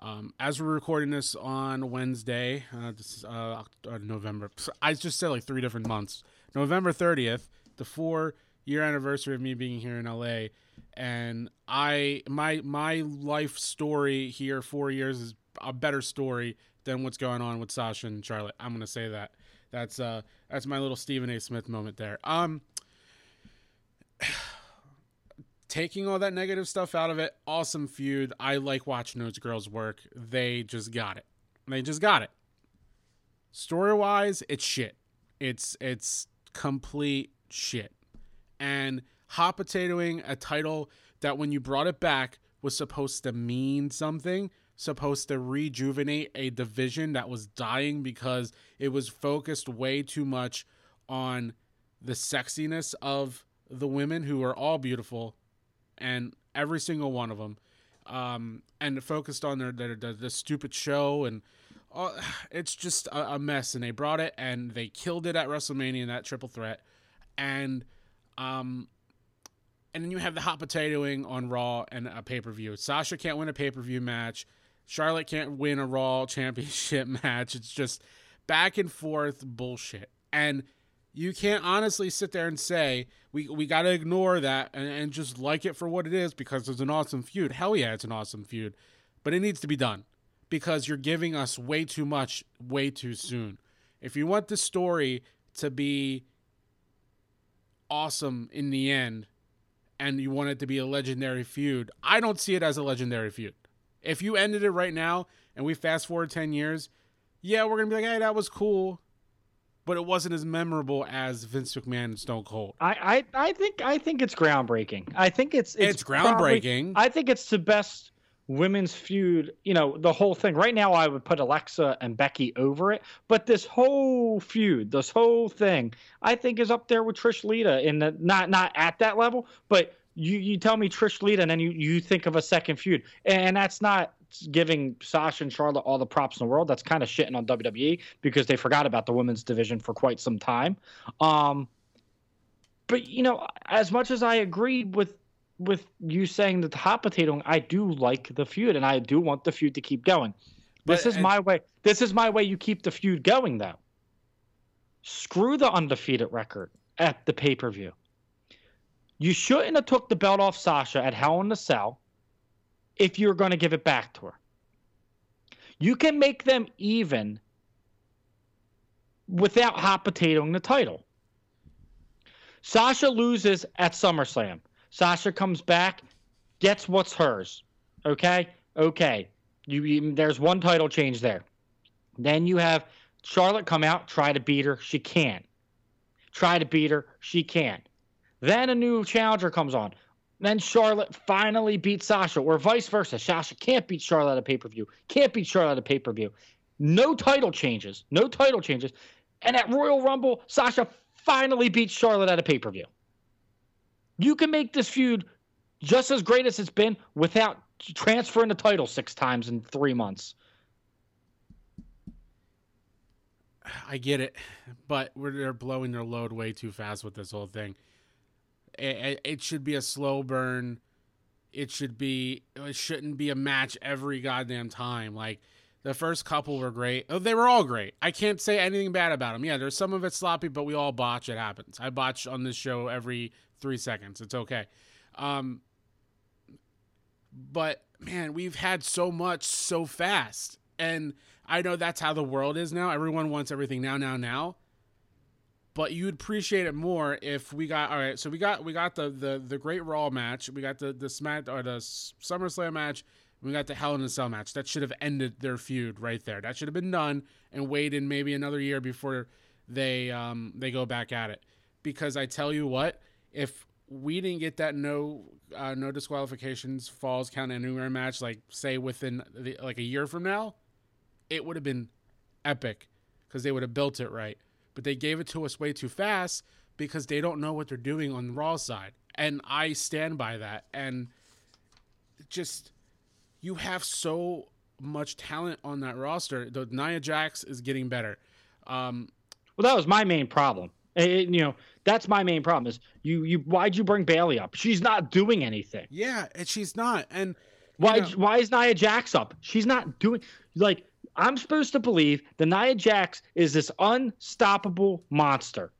Speaker 5: Um, as we're recording this on Wednesday, uh, this, uh, November, I just said like three different months. November 30th, the four year anniversary of me being here in LA, and I my my life story here four years is a better story than what's going on with Sasha and Charlotte. I'm gonna say that. That's uh that's my little Stephen A. Smith moment there. Um *sighs* taking all that negative stuff out of it, awesome feud. I like watching those girls work. They just got it. They just got it. Story wise, it's shit. It's it's complete shit. And hot potatoing a title that when you brought it back was supposed to mean something, supposed to rejuvenate a division that was dying because it was focused way too much on the sexiness of the women who are all beautiful and every single one of them um, and focused on their, their, their the stupid show and uh, it's just a, a, mess. And they brought it and they killed it at WrestleMania in that triple threat. And um and then you have the hot potatoing on Raw and a pay per view. Sasha can't win a pay per view match. Charlotte can't win a Raw *laughs* championship match. It's just back and forth bullshit. And you can't honestly sit there and say we we got to ignore that and, and just like it for what it is because it's an awesome feud. Hell yeah, it's an awesome feud, but it needs to be done because you're giving us way too much way too soon. If you want the story to be awesome in the end and you want it to be a legendary feud, I don't see it as a legendary feud. If you ended it right now and we fast forward 10 years, yeah, we're going to be like, hey, that was cool. But it wasn't as memorable as Vince McMahon and Stone Cold.
Speaker 4: I, I, I think I think it's groundbreaking. I think it's
Speaker 5: it's, it's groundbreaking.
Speaker 4: Probably, I think it's the best women's feud, you know, the whole thing. Right now, I would put Alexa and Becky over it, but this whole feud, this whole thing, I think is up there with Trish Lita in the not not at that level, but you you tell me Trish Lita and then you you think of a second feud, and that's not giving Sasha and Charlotte all the props in the world. That's kind of shitting on WWE because they forgot about the women's division for quite some time. Um, but you know, as much as I agree with with you saying that the hot potato, I do like the feud, and I do want the feud to keep going. This but, is my way. This is my way. You keep the feud going, though. Screw the undefeated record at the pay per view. You shouldn't have took the belt off Sasha at Hell in the Cell if you're going to give it back to her. You can make them even without hot potatoing the title. Sasha loses at SummerSlam. Sasha comes back, gets what's hers. Okay? Okay. You, you, there's one title change there. Then you have Charlotte come out, try to beat her. She can't. Try to beat her. She can't. Then a new challenger comes on. Then Charlotte finally beats Sasha, or vice versa. Sasha can't beat Charlotte at a pay per view. Can't beat Charlotte at a pay per view. No title changes. No title changes. And at Royal Rumble, Sasha finally beats Charlotte at a pay per view. You can make this feud just as great as it's been without transferring the title six times in three months.
Speaker 5: I get it, but they're blowing their load way too fast with this whole thing. It, it should be a slow burn. It should be. It shouldn't be a match every goddamn time. Like the first couple were great. Oh, they were all great. I can't say anything bad about them. Yeah, there's some of it sloppy, but we all botch. It happens. I botch on this show every three seconds. It's okay. Um, but man, we've had so much so fast. And I know that's how the world is now. Everyone wants everything now, now, now. But you'd appreciate it more if we got all right. So we got we got the the the Great Raw match. We got the the Smack or the SummerSlam match. We got the Hell in a Cell match. That should have ended their feud right there. That should have been done and waited maybe another year before they um they go back at it because I tell you what, if we didn't get that no uh, no disqualifications falls count anywhere match like say within the, like a year from now, it would have been epic because they would have built it right. But they gave it to us way too fast because they don't know what they're doing on the Raw side, and I stand by that. And just you have so much talent on that roster. The Nia Jax is getting better. Um,
Speaker 4: Well, that was my main problem. Eh, you know, that's my main problem is you you why'd you bring Bayley up? She's not doing anything.
Speaker 5: yeah, and she's not. And
Speaker 4: Why
Speaker 5: know-
Speaker 4: why is Nia Jax up? She's not doing like I'm supposed to believe the Nia Jax is this unstoppable monster.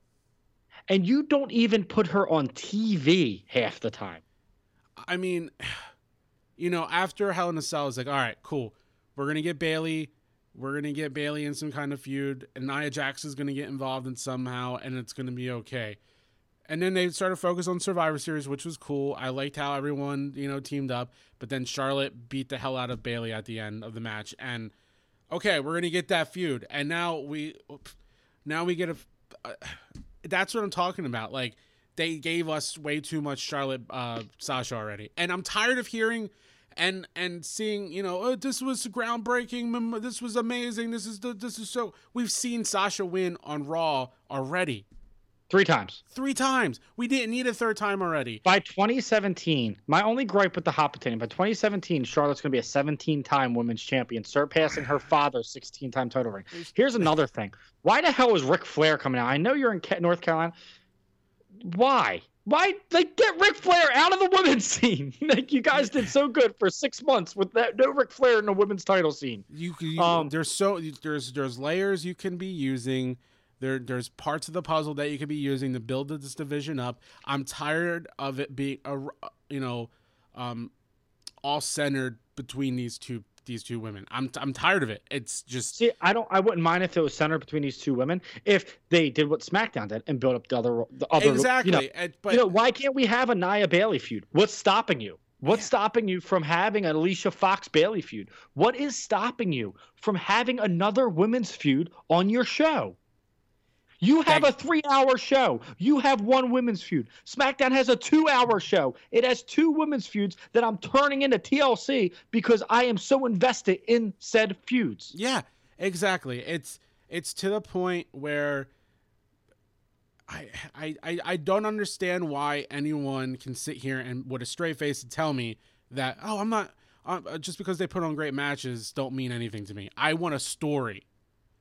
Speaker 4: And you don't even put her on TV half the time.
Speaker 5: I mean, *sighs* you know, after Hell in a Cell, it's like, all right, cool. We're gonna get Bayley. We're gonna get Bayley in some kind of feud, and Nia Jax is gonna get involved in somehow, and it's gonna be okay. And then they started focus on Survivor Series, which was cool. I liked how everyone, you know, teamed up. But then Charlotte beat the hell out of Bayley at the end of the match, and okay, we're gonna get that feud. And now we, now we get a. Uh, that's what I'm talking about. Like they gave us way too much Charlotte uh, Sasha already, and I'm tired of hearing and and seeing you know oh, this was groundbreaking, this was amazing, this is the this is so. We've seen Sasha win on Raw already
Speaker 4: Three times.
Speaker 5: three times. We didn't need a third time already.
Speaker 4: By 2017, my only gripe with the hot potato, by 2017, Charlotte's going to be a 17 time women's champion, surpassing her father's 16 time title ring. Here's another thing. Why the hell is Ric Flair coming out? I know you're in North Carolina. Why? Why? Like, get Ric Flair out of the women's *laughs* scene. like, you guys did so good for six months with that no Ric Flair in the women's title scene.
Speaker 5: You, you
Speaker 4: Um,
Speaker 5: there's so there's there's layers you can be using. There there's parts of the puzzle that you could be using to build this division up. I'm tired of it being a you know um all centered between these two these two women. I'm I'm tired of it. It's just
Speaker 4: See, I don't. I wouldn't mind if it was centered between these two women if they did what SmackDown did and built up the other, the other.
Speaker 5: exactly.
Speaker 4: You know,
Speaker 5: and- uh, but
Speaker 4: you know, why can't we have a Nia Bayley feud? What's stopping you? What's stopping you from having an Alicia Fox Bayley feud? What is stopping you from having another women's feud on your show? You have a three hour show. You have one women's feud. SmackDown has a two hour show. It has two women's feuds that I'm turning into TLC because I am so invested in said feuds.
Speaker 5: Yeah, exactly. It's it's to the point where I I I, I don't understand why anyone can sit here and with a straight face and tell me that oh I'm not uh, just because they put on great matches don't mean anything to me. I want a story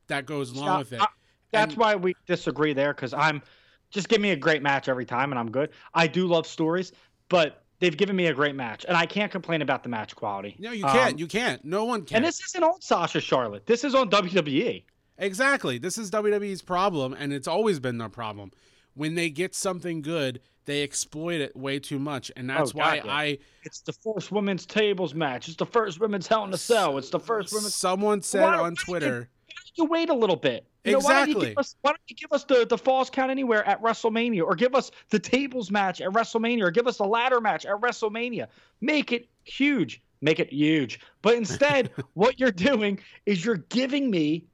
Speaker 5: that goes along
Speaker 4: Yeah,
Speaker 5: with it.
Speaker 4: I- That's
Speaker 5: And-
Speaker 4: why we disagree there because I'm just give me a great match every time and I'm good. I do love stories, but they've given me a great match and I can't complain about the match quality.
Speaker 5: no, you can't.
Speaker 4: Um,
Speaker 5: you can't. No one can.
Speaker 4: and this isn't on Sasha Charlotte. This is on. WWE.
Speaker 5: Exactly. This is WWE's problem, and it's always been their problem. When they get something good, they exploit it way too much, and that's
Speaker 4: Oh,
Speaker 5: why
Speaker 4: God, yeah.
Speaker 5: I.
Speaker 4: It's the first women's tables match. It's the first women's Hell in a Cell. It's the first women's.
Speaker 5: Someone said
Speaker 4: Why-
Speaker 5: on
Speaker 4: you-
Speaker 5: Twitter.
Speaker 4: Why you wait a little bit? You know, why don't you
Speaker 5: Exactly.
Speaker 4: give us, why don't you give us the, the falls count anywhere at WrestleMania, or give us the tables match at WrestleMania, or give us the ladder match at WrestleMania? Make it huge. Make it huge. But instead, *laughs* what you're doing is you're giving me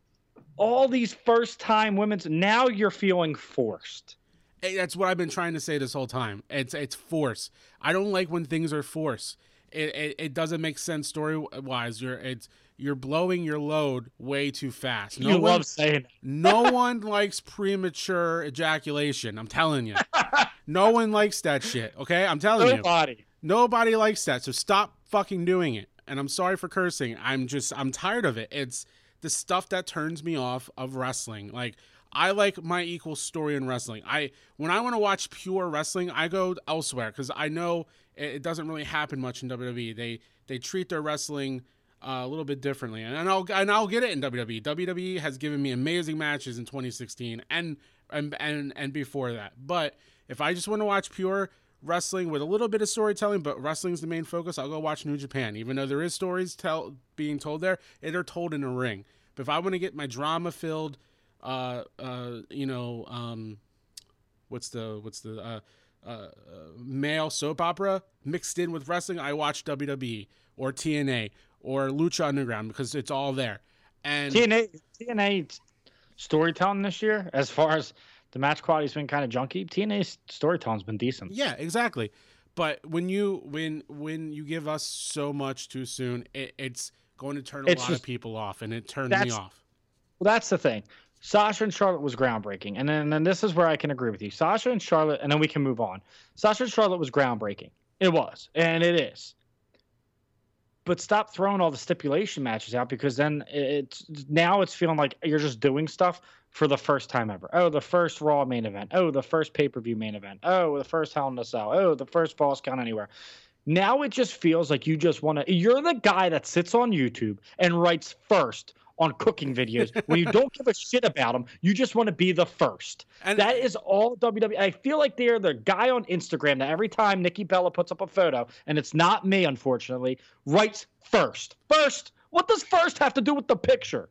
Speaker 4: all these first time women's. Now you're feeling forced.
Speaker 5: Hey, That's what I've been trying to say this whole time. It's it's force. I don't like when things are force. It it, it doesn't make sense story wise. You're it's you're blowing your load way too fast. No
Speaker 4: you
Speaker 5: one,
Speaker 4: love saying that.
Speaker 5: no *laughs* one likes premature ejaculation. I'm telling you. *laughs* No one likes that shit. Okay, I'm telling you.
Speaker 4: Nobody.
Speaker 5: Nobody likes that. So stop fucking doing it. And I'm sorry for cursing. I'm just I'm tired of it. It's the stuff that turns me off of wrestling. Like I like my equal story in wrestling. I when I want to watch pure wrestling, I go elsewhere cuz I know it, it doesn't really happen much in WWE. They they treat their wrestling uh, a little bit differently, and, and I'll and I'll get it in WWE. WWE has given me amazing matches in 2016 and and and and before that. But if I just want to watch pure wrestling with a little bit of storytelling, but wrestling's the main focus, I'll go watch New Japan. Even though there is stories tell being told there, they're told in a ring. But if I want to get my drama filled, uh, uh, you know, um, what's the what's the uh, uh, uh, male soap opera mixed in with wrestling, I watch WWE or TNA or Lucha Underground because it's all there. And
Speaker 4: TNA, TNA, storytelling this year, as far as the match quality's been kind of junky, TNA's storytelling's been decent.
Speaker 5: Yeah, exactly. But when you when when you give us so much too soon, it, it's going to turn a
Speaker 4: It's
Speaker 5: lot
Speaker 4: just-
Speaker 5: of people off, and it turned me off.
Speaker 4: Well, that's the thing. Sasha and Charlotte was groundbreaking, and then and then this is where I can agree with you. Sasha and Charlotte, and then we can move on. Sasha and Charlotte was groundbreaking. It was, and it is. But stop throwing all the stipulation matches out because then it's now it's feeling like you're just doing stuff for the first time ever. Oh, the first Raw main event. Oh, the first pay per view main event. Oh, the first Hell in a Cell. Oh, the first Falls Count Anywhere. Now it just feels like you just want to. You're the guy that sits on YouTube and writes first on cooking videos when you don't give a shit about them. You just want to be the first.
Speaker 5: And-
Speaker 4: that is all WWE. I feel like they're the guy on Instagram that every time Nikki Bella puts up a photo, and it's not me, unfortunately, writes first. First. What does first have to do with the picture?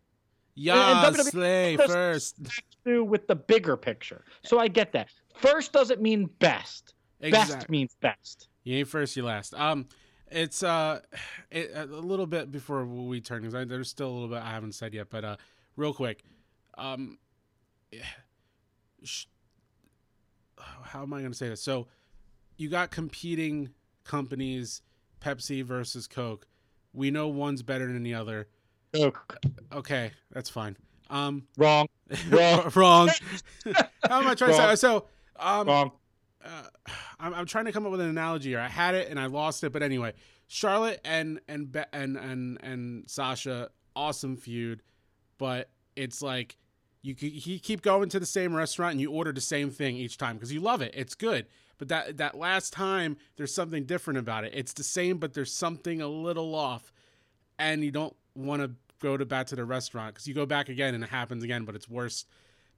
Speaker 5: Yeah,
Speaker 4: WWE
Speaker 5: slay
Speaker 4: first-
Speaker 5: first.
Speaker 4: Has to do with the bigger picture. So I get that. First doesn't mean best. Best means best.
Speaker 5: You ain't first, you last. Um, it's uh, *sighs* it, a little bit before we turn because there's still a little bit I haven't said yet, but uh, real quick, um, *sighs* sh- how am I going to say this? So, you got competing companies, Pepsi versus Coke. We know one's better than the other.
Speaker 4: Coke.
Speaker 5: Okay, that's fine. Um,
Speaker 4: Wrong. *laughs* Wrong.
Speaker 5: wrong. *laughs* how am I trying to
Speaker 4: Wrong.
Speaker 5: say? So, um,
Speaker 4: Wrong.
Speaker 5: Uh, I'm, I'm trying to come up with an analogy here. I had it and I lost it, but anyway, Charlotte and and and and and Sasha, awesome feud, but it's like you keep going to the same restaurant and you order the same thing each time because you love it. It's good, but that that last time there's something different about it. It's the same, but there's something a little off, and you don't want to go to back to the restaurant because you go back again and it happens again, but it's worse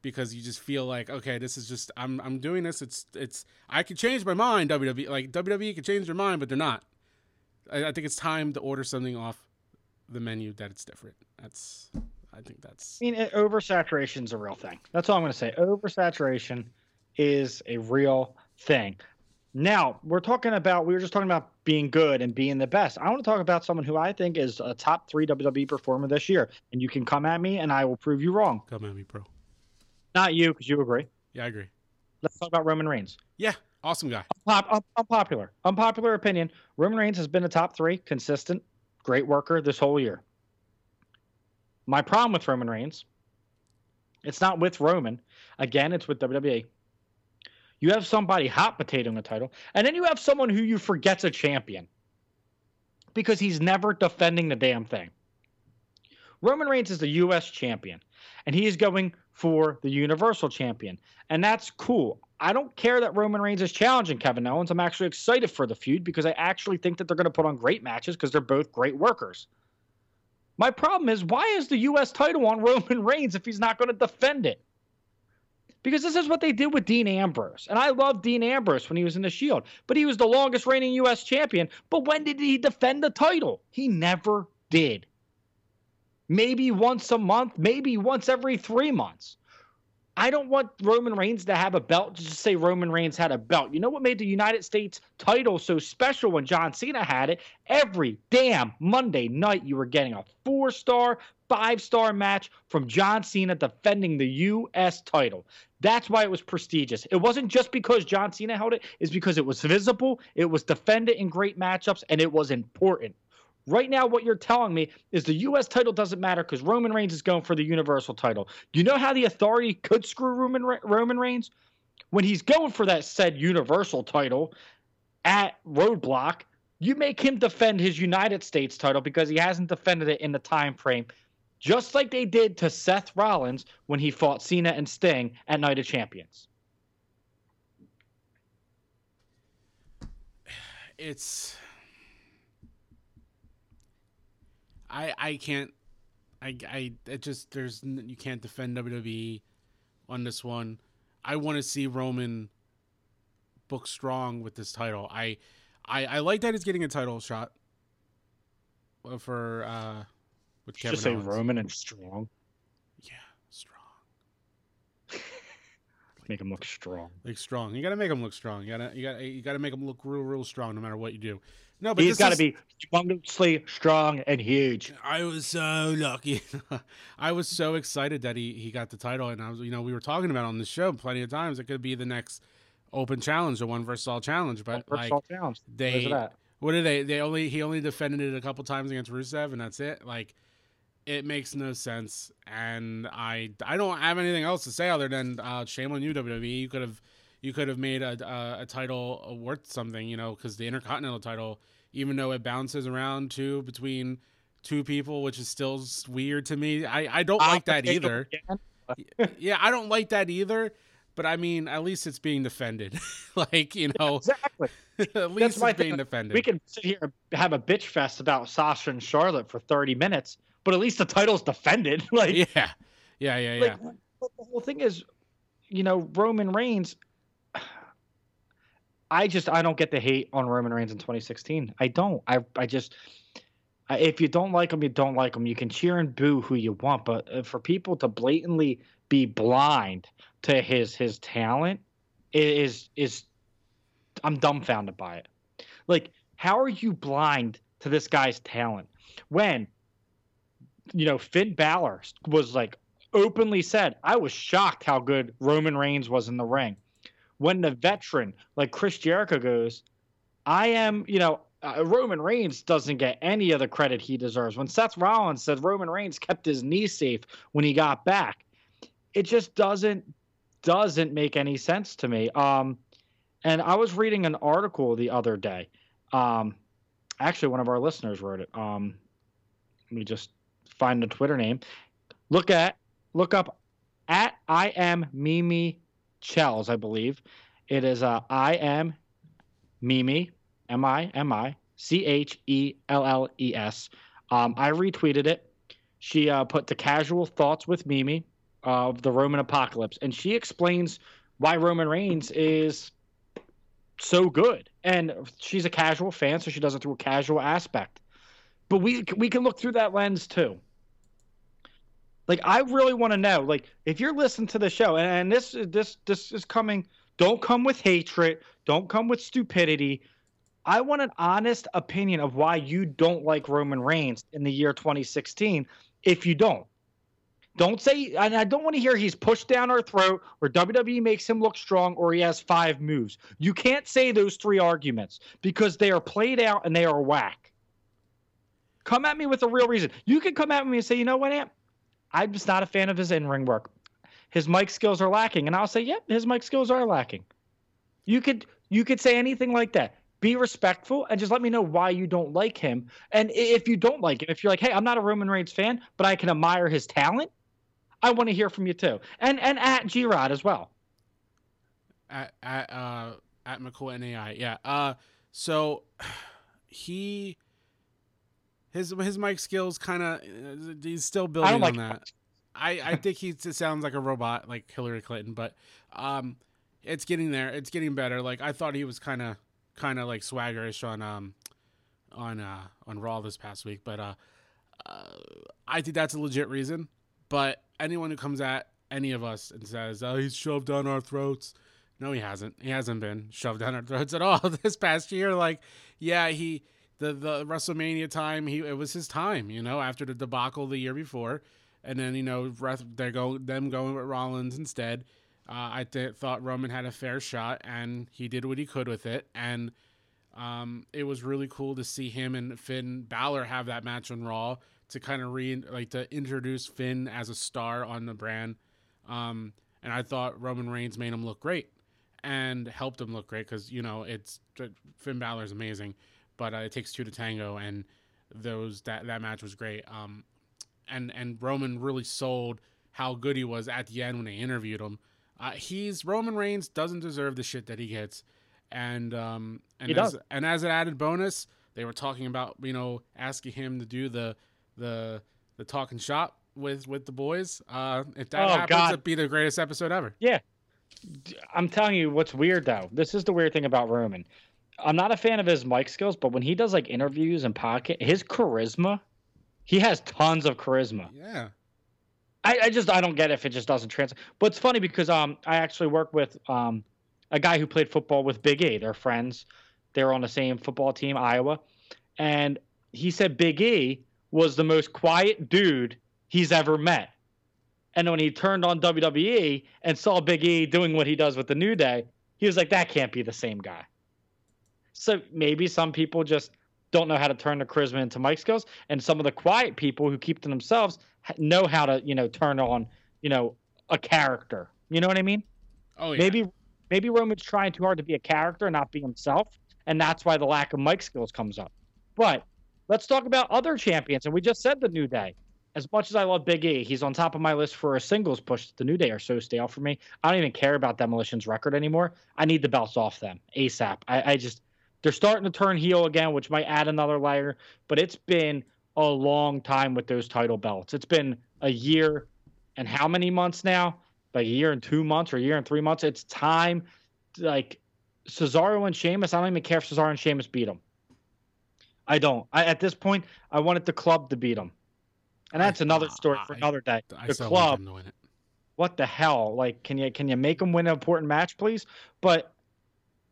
Speaker 5: because you just feel like okay this is just i'm i'm doing this it's it's i could change my mind wwe like wwe could change their mind but they're not i, I think it's time to order something off the menu that it's different that's i think that's
Speaker 4: I mean, it- oversaturation is a real thing. That's all I'm going to say. Oversaturation is a real thing. Now, we're talking about, we were just talking about being good and being the best. I want to talk about someone who I think is a top three WWE performer this year. And you can come at me and I will prove you wrong.
Speaker 5: come at me bro
Speaker 4: Not you, because you agree.
Speaker 5: yeah i agree
Speaker 4: Let's talk about Roman Reigns.
Speaker 5: yeah awesome guy
Speaker 4: Pop, un- unpopular. Unpopular opinion. Roman Reigns has been a top three, consistent, great worker this whole year. My problem with Roman Reigns, it's not with Roman. Again, it's with WWE. You have somebody hot potato in the title, and then you have someone who you forget's a champion because he's never defending the damn thing. Roman Reigns is the U.S. champion, and he is going for the Universal champion, and that's cool. I don't care that Roman Reigns is challenging Kevin Owens. I'm actually excited for the feud because I actually think that they're going to put on great matches because they're both great workers. My problem is why is the U.S. title on Roman *laughs* Reigns if he's not going to defend it? Because this is what they did with Dean Ambrose. And I love Dean Ambrose when he was in the Shield, but he was the longest reigning U.S. champion. But when did he defend the title? He never did. Maybe once a month, maybe once every three months. I don't want Roman Reigns to have a belt just to say Roman Reigns had a belt. You know what made the United States title so special when John Cena had it? Every damn Monday night, you were getting a four star, five star match from John Cena defending the U.S. title. That's why it was prestigious. It wasn't just because John Cena held it, it's because it was visible, it was defended in great matchups, and it was important. Right now, what you're telling me is the U.S. title doesn't matter because Roman Reigns is going for the Universal title. You know how the authority could screw Roman, Roman Reigns? When he's going for that said Universal title at Roadblock, you make him defend his United States title because he hasn't defended it in the time frame, just like they did to Seth Rollins when he fought Cena and Sting at Night of Champions.
Speaker 5: it's I I can't I I it just there's you can't defend WWE on this one. I want to see Roman book strong with this title. I I I like that he's getting a title shot uh, for uh with Kevin
Speaker 4: just say
Speaker 5: Owens.
Speaker 4: Roman and strong.
Speaker 5: Yeah, strong. *laughs*
Speaker 4: Make him look strong.
Speaker 5: Like strong. You got to make him look strong. You got to you got to you got to make him look real real strong no matter what you do. No, but
Speaker 4: he's got to be humongously strong and huge.
Speaker 5: I was so lucky. *laughs* I was so excited that he he got the title, and I was you know we were talking about it on the show plenty of times. It could be the next open challenge, the one versus all challenge, but like
Speaker 4: Where's
Speaker 5: they what are they? They only he only defended it a couple times against Rusev, and that's it. Like it makes no sense, and I I don't have anything else to say other than uh, shame on you WWE. You could have you could have made a a, a title worth something, you know, because the Intercontinental title, even though it bounces around too between two people, which is still weird to me. I I don't like that either. Yeah, I don't like that either. But I mean, at least it's being defended. *laughs* like you know,
Speaker 4: Exactly. *laughs*
Speaker 5: at least
Speaker 4: my
Speaker 5: it's being
Speaker 4: thing.
Speaker 5: defended.
Speaker 4: We can sit here and have a bitch fest about Sasha and Charlotte for 30 minutes, but at least the title's defended. *laughs* like,
Speaker 5: yeah, yeah, yeah, yeah.
Speaker 4: like but the whole thing is, you know, Roman Reigns. I just I don't get the hate on Roman Reigns in 2016. I don't. I I just if you don't like him, you don't like him. You can cheer and boo who you want, but uh, for people to blatantly be blind to his his talent is is I'm dumbfounded by it. Like, how are you blind to this guy's talent when you know Finn Balor was like openly said, I was shocked how good Roman Reigns was in the ring. When the veteran like Chris Jericho goes, I am, you know, uh, Roman Reigns doesn't get any of the credit he deserves. When Seth Rollins said Roman Reigns kept his knee safe when he got back, it just doesn't doesn't make any sense to me. Um, and I was reading an article the other day. Um, actually, one of our listeners wrote it. Um, let me just find the Twitter name. Look at look up at I am Mimi Chells, I believe. It is uh, I am Mimi M I M I C H E L L E S. Um, I retweeted it. She uh, put the casual thoughts with Mimi of the Roman apocalypse, and she explains why Roman Reigns is so good. And she's a casual fan, so she does it through a casual aspect. But we we can look through that lens too. Like I really want to know, like if you're listening to the show, and, and this this this is coming. Don't come with hatred. Don't come with stupidity. I want an honest opinion of why you don't like Roman Reigns in the year 2016. If you don't, don't say, and I don't want to hear he's pushed down our throat or WWE makes him look strong or he has five moves. You can't say those three arguments because they are played out and they are whack. Come at me with a real reason. You can come at me and say, you know what, Ant? I'm just not a fan of his in ring work. His mic skills are lacking. And I'll say, yep, his mic skills are lacking. You could you could say anything like that. Be respectful and just let me know why you don't like him. And if you don't like him, if you're like, hey, I'm not a Roman Reigns fan, but I can admire his talent, I want to hear from you too. And and at G Rod as well.
Speaker 5: at at uh at McCoy NAI. Yeah. Uh so *sighs* he his his mic skills kind of he's still building
Speaker 4: don't like
Speaker 5: on that. I I think he sounds like a robot like Hillary Clinton, but um it's getting there. It's getting better. Like I thought he was kind of kind of like swaggerish on um on uh on Raw this past week, but uh, uh I think that's a legit reason. But anyone who comes at any of us and says, "Oh, he's shoved down our throats," no, he hasn't. He hasn't been shoved down our throats at all *laughs* this past year. Like, yeah, he the the WrestleMania time, he it was his time. You know, after the debacle the year before, and then you know they're go them going with Rollins instead. Uh, I th- thought Roman had a fair shot, and he did what he could with it, and um, it was really cool to see him and Finn Balor have that match on Raw to kind of re like to introduce Finn as a star on the brand. Um, and I thought Roman Reigns made him look great and helped him look great because you know it's Finn Balor's amazing, but uh, it takes two to tango, and those that that match was great. Um, and and Roman really sold how good he was at the end when they interviewed him. Uh, he's Roman Reigns doesn't deserve the shit that he gets, and um and
Speaker 4: He
Speaker 5: as,
Speaker 4: does.
Speaker 5: and as an added bonus, they were talking about you know asking him to do the the the talking shop with with the boys. Uh, if that
Speaker 4: Oh,
Speaker 5: happens,
Speaker 4: God.
Speaker 5: it'd be the greatest episode ever.
Speaker 4: Yeah. I'm telling you what's weird though. This is the weird thing about Roman. I'm not a fan of his mic skills, but when he does like interviews and podcast, his charisma, he has tons of charisma.
Speaker 5: Yeah,
Speaker 4: I, I just I don't get it if it just doesn't translate. But it's funny because um I actually work with um a guy who played football with Big E. They're friends. They're on the same football team, Iowa, and he said Big E was the most quiet dude he's ever met. And when he turned on WWE and saw Big E doing what he does with the New Day, he was like, that can't be the same guy. So maybe some people just don't know how to turn the charisma into mic skills, and some of the quiet people who keep to themselves know how to, you know, turn on, you know, a character. You know what I mean?
Speaker 5: Oh yeah.
Speaker 4: Maybe maybe Roman's trying too hard to be a character, and not be himself, and that's why the lack of mic skills comes up. But let's talk about other champions, and we just said the New Day. As much as I love Big E, he's on top of my list for a singles push. The New Day are so stale for me. I don't even care about Demolition's record anymore. I need the belts off them ASAP. I, I just they're starting to turn heel again, which might add another layer. But it's been a long time with those title belts. It's been a year and how many months now? Like a year and two months or a year and three months. It's time. Like Cesaro and Sheamus, I don't even care if Cesaro and Sheamus beat them. I don't. I, at this point, I wanted the club to beat them, and that's another story for
Speaker 5: I-
Speaker 4: another day.
Speaker 5: I
Speaker 4: the club,
Speaker 5: want them to win it.
Speaker 4: what the hell? Like, can you can you make them win an important match, please? But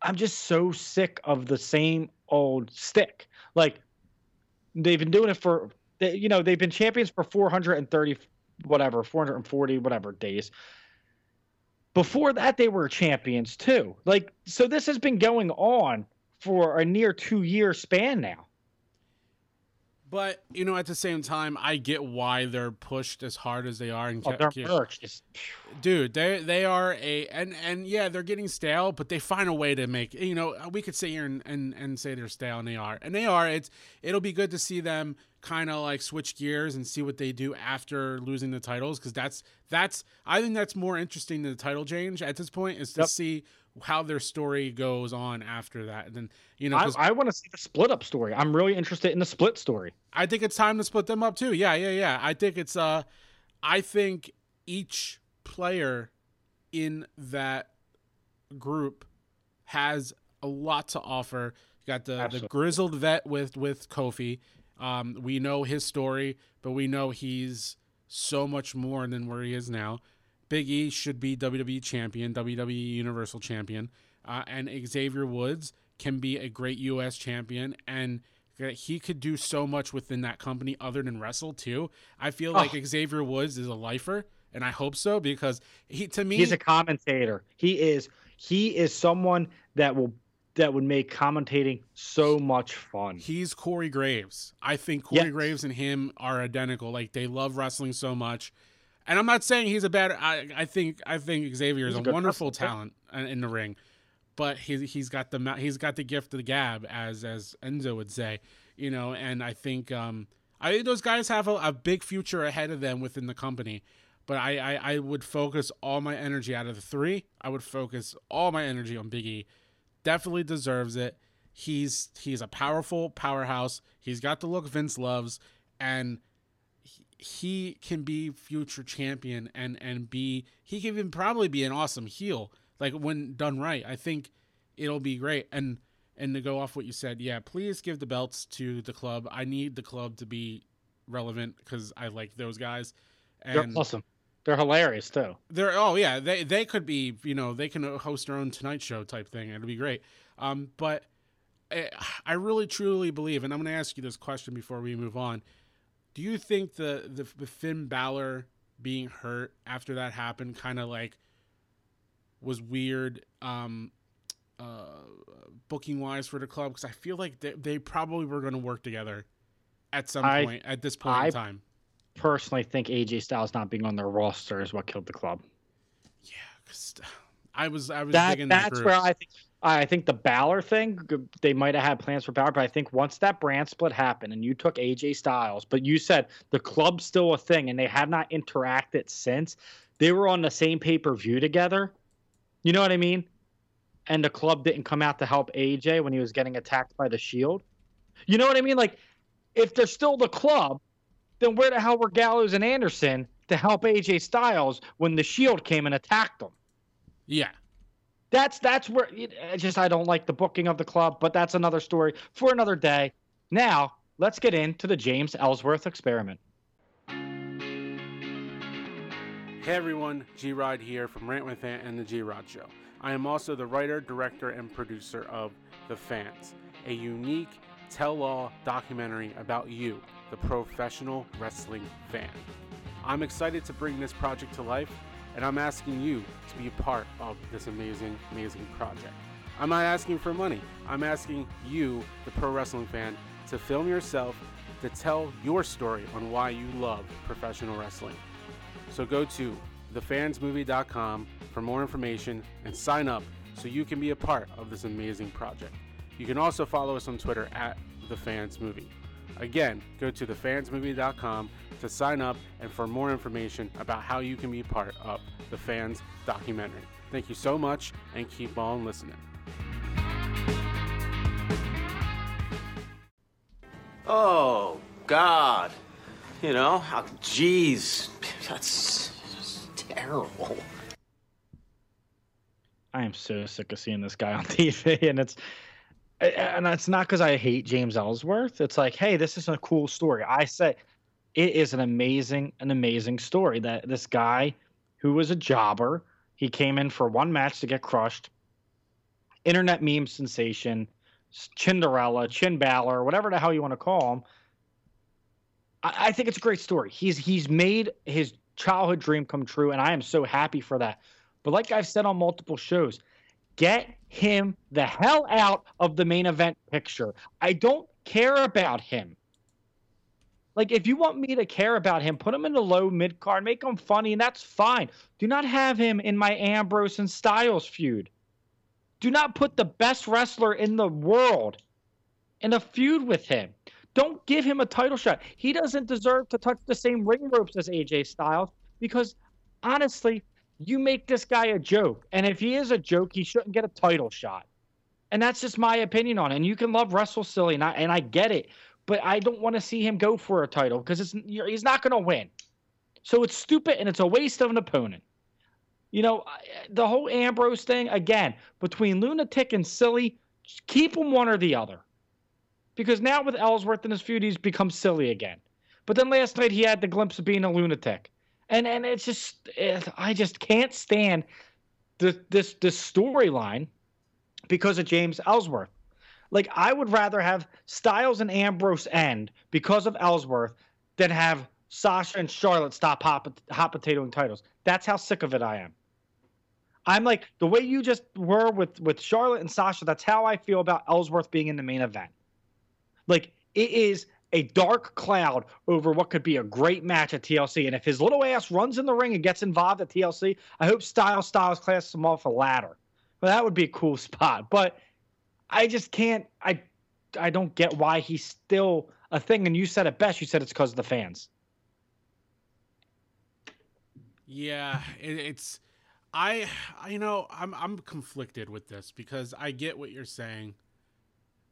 Speaker 4: I'm just so sick of the same old stick. Like, they've been doing it for, you know, they've been champions for 430, whatever, 440, whatever days. Before that, they were champions too. Like, so this has been going on for a near two year span now.
Speaker 5: But you know, at the same time, I get why they're pushed as hard as they are. And
Speaker 4: Oh, their merch
Speaker 5: dude, they they are a and and yeah, they're getting stale, but they find a way to make. You know, we could sit here and and, and say they're stale, and they are, and they are. It's it'll be good to see them kind of like switch gears and see what they do after losing the titles because that's that's I think that's more interesting than the title change at this point is to
Speaker 4: Yep.
Speaker 5: see how their story goes on after that. And then you know,
Speaker 4: I, I want to see the split up story. I'm really interested in the split story.
Speaker 5: I think it's time to split them up too. Yeah, yeah, yeah. I think it's uh I think each player in that group has a lot to offer. You got the, the grizzled vet with with Kofi. Um, we know his story, but we know he's so much more than where he is now. Big E should be WWE champion, WWE Universal champion, uh, and Xavier Woods can be a great U.S. champion, and he could do so much within that company other than wrestle too. I feel like Xavier Woods is a lifer, and I hope so because he to me
Speaker 4: He's a commentator. He is he is someone that will that would make commentating so much fun.
Speaker 5: He's Corey Graves. I think Corey
Speaker 4: Yes.
Speaker 5: Graves and him are identical. Like they love wrestling so much. And I'm not saying he's a bad. I, I think I think Xavier is
Speaker 4: a
Speaker 5: a, wonderful talent in- the ring, but he's he's got the he's got the gift of the gab, as as Enzo would say, you know. And I think um I think those guys have a, a big future ahead of them within the company. But I, I I would focus all my energy out of the three. I would focus all my energy on Big E definitely deserves it. He's he's a powerful powerhouse. He's got the look Vince loves, and he, can be future champion and and be he can even probably be an awesome heel like when done right. I think it'll be great. And and to go off what you said, yeah, please give the belts to the club. I need the club to be relevant because I like those guys.
Speaker 4: They're awesome. They're hilarious too.
Speaker 5: they're oh yeah they they could be you know they can host their own Tonight Show type thing. It'll be great. Um, but I, I really truly believe, and I'm going to ask you this question before we move on. Do you think the the, the Finn Balor being hurt after that happened kind of like was weird um, uh, booking wise for the club? Because I feel like they, they probably were going to work together at some
Speaker 4: I-
Speaker 5: point at this point
Speaker 4: I-
Speaker 5: in time.
Speaker 4: Personally, think AJ Styles not being on their roster is what killed the club.
Speaker 5: Yeah, 'cause I was I was
Speaker 4: That
Speaker 5: that
Speaker 4: that's
Speaker 5: group.
Speaker 4: where I think I think the Balor thing they might have had plans for Balor, but I think once that brand split happened and you took AJ Styles, but you said the club's still a thing and they have not interacted since. They were on the same pay per view together. You know what I mean? And the club didn't come out to help AJ when he was getting attacked by the Shield. You know what I mean? Like, if they're still the club, then where the hell were Gallows and Anderson to help AJ Styles when the Shield came and attacked them?
Speaker 5: yeah.
Speaker 4: That's that's where it, just I don't like the booking of the club, but that's another story for another day. Now let's get into the James Ellsworth experiment.
Speaker 5: Hey everyone, G Rod here from Rant with Ant and the G Rod Show. I am also the writer, director, and producer of The Fans, a unique tell all documentary about you, the professional wrestling fan. I'm excited to bring this project to life, and I'm asking you to be a part of this amazing, amazing project. I'm not asking for money, I'm asking you, the pro wrestling fan, to film yourself to tell your story on why you love professional wrestling. So go to thefansmovie.com for more information and sign up so you can be a part of this amazing project. You can also follow us on Twitter at thefansmovie. Again, go to thefansmovie.com to sign up and for more information about how you can be part of the fans documentary. Thank you so much and keep on listening.
Speaker 1: Oh, God. You know, how, jeez. That's just terrible.
Speaker 4: I am so sick of seeing this guy on *laughs* TV, and it's and it's not because I hate James Ellsworth. It's like, hey, this is a cool story. I say it is an amazing, an amazing story that this guy who was a jobber, he came in for one match to get crushed. Internet meme sensation, Cinderella, Chin Balor, whatever the hell you want to call him. I, I think it's a great story. He's he's made his childhood dream come true, and I am so happy for that. But like I've said on multiple shows, get him the hell out of the main event picture. I don't care about him. Like, if you want me to care about him, put him in the low mid card, make him funny, and that's fine. Do not have him in my Ambrose and Styles feud. Do not put the best wrestler in the world in a feud with him. Don't give him a title shot. He doesn't deserve to touch the same ring ropes as AJ Styles because, honestly, you make this guy a joke. And if he is a joke, he shouldn't get a title shot. And that's just my opinion on it. And you can love Wrestle Silly, and I, and I get it. But I don't want to see him go for a title because it's he's not going to win. So it's stupid and it's a waste of an opponent. You know, the whole Ambrose thing, again, between lunatic and silly, keep him one or the other. Because now with Ellsworth and his feud, he's become silly again. But then last night he had the glimpse of being a lunatic and and it's just it, I just can't stand this this this storyline because of James Ellsworth. Like I would rather have Styles and Ambrose end because of Ellsworth than have Sasha and Charlotte stop hot, hot potatoing titles. That's how sick of it I am. I'm like the way you just were with with Charlotte and Sasha. That's how I feel about Ellsworth being in the main event. Like it is a dark cloud over what could be a great match at TLC. And if his little ass runs in the ring and gets involved at TLC, I hope Styles Styles clashes him off a ladder. Well, that would be a cool *laughs* spot. But I just can't. I I don't get why he's still a thing. And you said it best. You said it's because of the fans.
Speaker 5: Yeah, it, it's I, I you know I'm I'm conflicted with this because I get what you're saying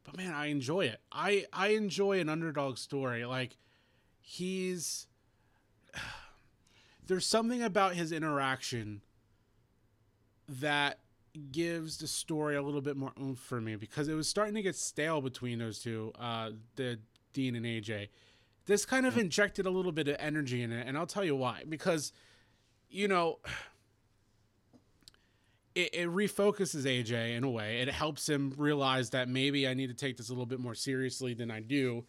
Speaker 5: but man, I enjoy it. I I enjoy an underdog story. Like he's *sighs* there's something about his interaction that gives the story a little bit more oomph for me because it was starting to get stale between those two, uh, the Dean and AJ. This kind of injected a little bit of energy in it, and I'll tell you why. Because, you know, it, it, refocuses AJ in a way. It helps him realize that maybe I need to take this a little bit more seriously than I do.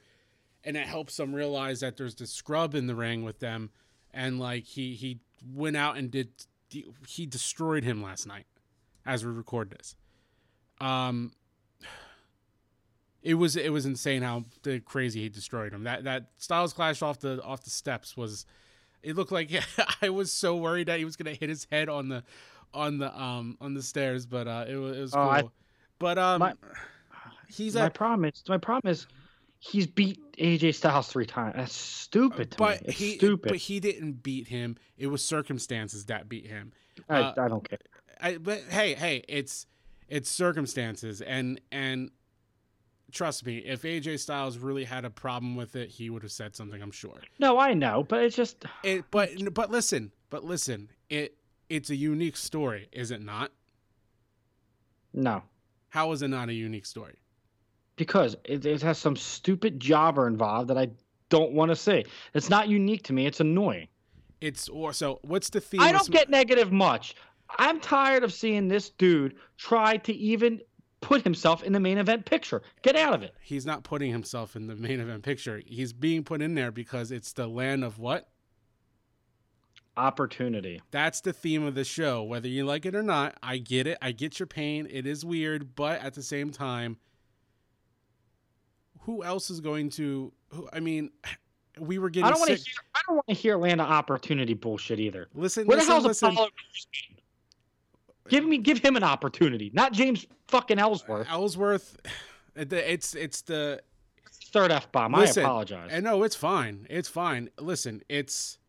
Speaker 5: And it helps him realize that there's this scrub in the ring with them. And like he he went out and did he destroyed him last night as we record this. Um it was it was insane how the crazy he destroyed him. That that Styles clash off the off the steps was it looked like *laughs* I was so worried that he was gonna hit his head on the on the um on the stairs, but uh, it was it was oh, cool. I, but um,
Speaker 4: my,
Speaker 5: he's
Speaker 4: my problem is my problem is he's beat AJ Styles three times. That's stupid. To
Speaker 5: but
Speaker 4: me. It's
Speaker 5: he
Speaker 4: stupid.
Speaker 5: But he didn't beat him. It was circumstances that beat him.
Speaker 4: I, uh, I don't care.
Speaker 5: I, but hey, hey, it's it's circumstances, and and trust me, if AJ Styles really had a problem with it, he would have said something. I'm sure.
Speaker 4: No, I know, but it's just.
Speaker 5: It, but but listen, but listen, it it's a unique story, is it not?
Speaker 4: No.
Speaker 5: How is it not a unique story?
Speaker 4: Because it, it has some stupid jobber involved that I don't want to see. It's not unique to me. It's annoying.
Speaker 5: It's or so. What's the theme?
Speaker 4: I don't get negative much. I'm tired of seeing this dude try to even put himself in the main event picture. Get out of it.
Speaker 5: He's not putting himself in the main event picture. He's being put in there because it's the land of what?
Speaker 4: Opportunity.
Speaker 5: That's the theme of the show. Whether you like it or not, I get it. I get your pain. It is weird, but at the same time, who else is going to? Who, I mean, *sighs* we were getting
Speaker 4: I don't want to hear. I don't want to hear land of opportunity bullshit either.
Speaker 5: Listen,
Speaker 4: Where the
Speaker 5: listen,
Speaker 4: hell's
Speaker 5: listen.
Speaker 4: Apollo? Give me, give him an opportunity, not James fucking Ellsworth.
Speaker 5: Ellsworth, it's it's the
Speaker 4: Third f bomb. I apologize.
Speaker 5: And no, it's fine. It's fine. Listen, it's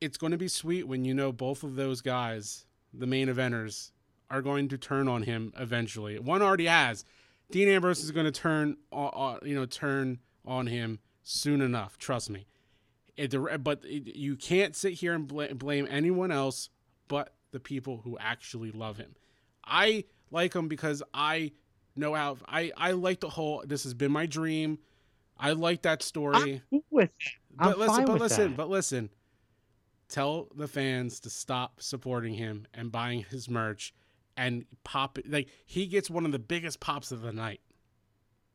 Speaker 5: it's going to be sweet when you know both of those guys, the main eventers, are going to turn on him eventually. One already has. Dean Ambrose is going to turn, on, you know, turn on him soon enough. Trust me. It, but you can't sit here and bl- blame anyone else but the people who actually love him. I like him because I know how I I like the whole. This has been my dream. I like that story.
Speaker 4: I'm with it. I'm
Speaker 5: but listen, but listen,
Speaker 4: that.
Speaker 5: but listen. Tell the fans to stop supporting him and buying his merch and pop it. Like he gets one of the biggest pops of the night.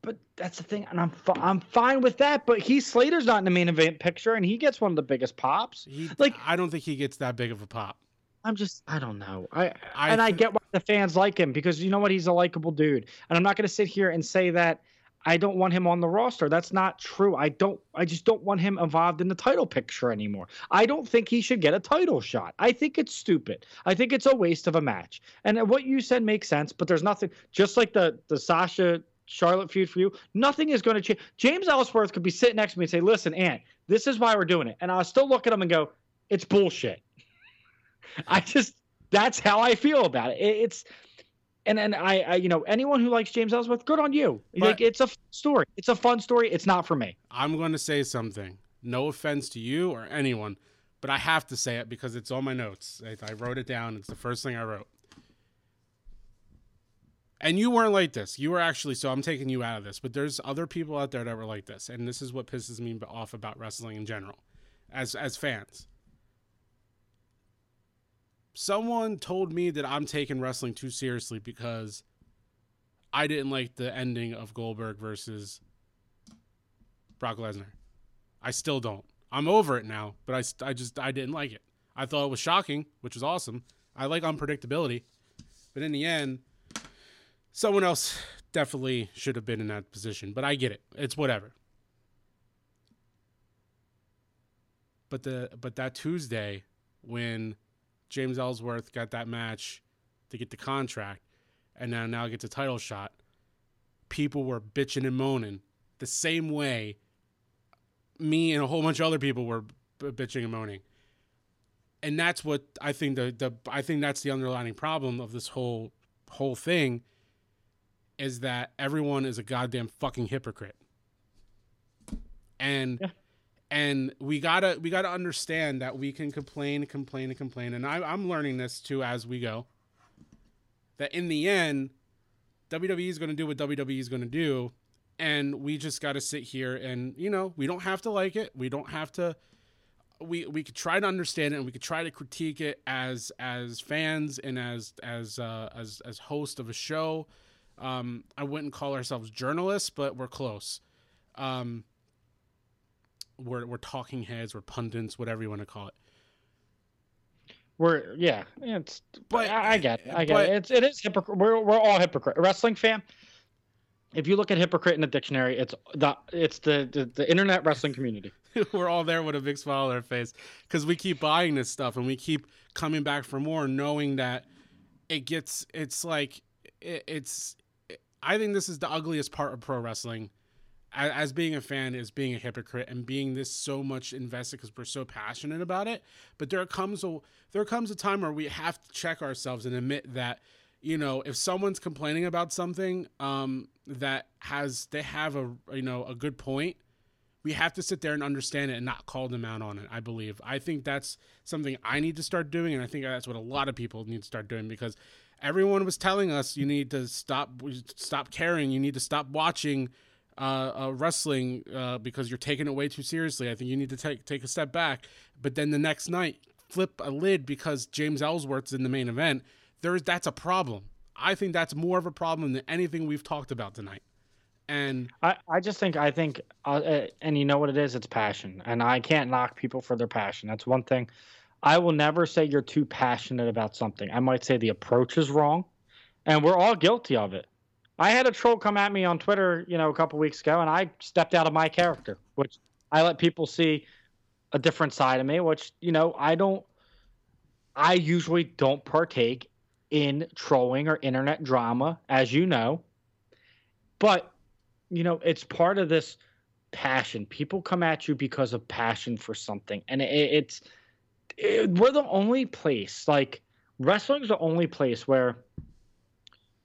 Speaker 4: But that's the thing, and I'm fi- I'm fine with that. But Heath Slater's not in the main event picture, and he gets one of the biggest pops.
Speaker 5: He
Speaker 4: Like-
Speaker 5: I don't think he gets that big of a pop.
Speaker 4: I'm just I don't know. I,
Speaker 5: I
Speaker 4: and I get why the fans like him because you know what he's a likable dude. And I'm not going to sit here and say that I don't want him on the roster. That's not true. I don't I just don't want him involved in the title picture anymore. I don't think he should get a title shot. I think it's stupid. I think it's a waste of a match. And what you said makes sense, but there's nothing just like the the Sasha Charlotte feud for you, nothing is going to change. James Ellsworth could be sitting next to me and say, "Listen, Ant, this is why we're doing it," and I'll still look at him and go, "It's bullshit." *laughs* I just that's how I feel about it. It- It's and and I, I you know anyone who likes James Ellsworth, good on you. like it's a story. It's a fun story. It's not for me.
Speaker 5: I'm going to say something. No offense to you or anyone, but I have to say it because it's on my notes. I, I wrote it down. It's the first thing I wrote. And you weren't like this. You were actually, so I'm taking you out of this, but there's other people out there that were like this. And this is what pisses me off about wrestling in general as, as fans. Someone told me that I'm taking wrestling too seriously because I didn't like the ending of Goldberg versus Brock Lesnar. I still don't. I'm over it now, but I, I just I didn't like it. I thought it was shocking, which was awesome. I like unpredictability, but in the end, someone else definitely should have been in that position. But I get it. It's whatever. But the but that Tuesday when James Ellsworth got that match to get the contract, and now now gets a title shot, people were bitching and moaning the same way me and a whole bunch of other people were bitching and moaning. And that's what I think the the I think that's the underlying problem of this whole whole thing is that everyone is a goddamn fucking hypocrite. And
Speaker 4: Yeah.
Speaker 5: and we gotta we gotta understand that we can complain and complain and complain. And I, I'm learning this too as we go. That in the end, WWE is going to do what WWE is going to do, and we just got to sit here and you know we don't have to like it. We don't have to. We we could try to understand it, and we could try to critique it as as fans and as as uh, as as host of a show. Um, I wouldn't call ourselves journalists, but we're close. Um, we're we're talking heads, we're pundits, whatever you want to call it.
Speaker 4: We're yeah, it's
Speaker 5: But-
Speaker 4: I, I get it. I get
Speaker 5: but-
Speaker 4: it. It's it is hypocrite. We're we're all hypocrite. Wrestling fan. If you look at hypocrite in the dictionary, it's the it's the the, the internet wrestling community. *laughs*
Speaker 5: we're all there with a big smile on our face because we keep buying this stuff and we keep coming back for more, knowing that it gets. It's like it, it's. I think this is the ugliest part of pro wrestling. As, as being a fan is being a hypocrite and being this so much invested because we're so passionate about it. But there comes a there comes a time where we have to check ourselves and admit that you know if someone's complaining about something um, that has they have a you know a good point we have to sit there and understand it and not call them out on it i believe i think that's something i need to start doing and i think that's what a lot of people need to start doing because everyone was telling us you need to stop stop caring you need to stop watching uh, uh, wrestling uh, because you're taking it way too seriously. I think you need to take take a step back. But then the next night, flip a lid because James Ellsworth's in the main event. There's that's a problem. I think that's more of a problem than anything we've talked about tonight. And
Speaker 4: I, I just think I think uh, uh, and you know what it is it's passion and I can't knock people for their passion that's one thing I will never say you're too passionate about something. I might say the approach is wrong and we're all guilty of it. I had a troll come at me on Twitter you know a couple weeks ago and I stepped out of my character which I let people see a different side of me which you know I don't I usually don't partake in trolling or internet drama as you know. But you know, it's part of this passion. People come at you because of passion for something, and it, it's it, we're the only place. Like wrestling's the only place where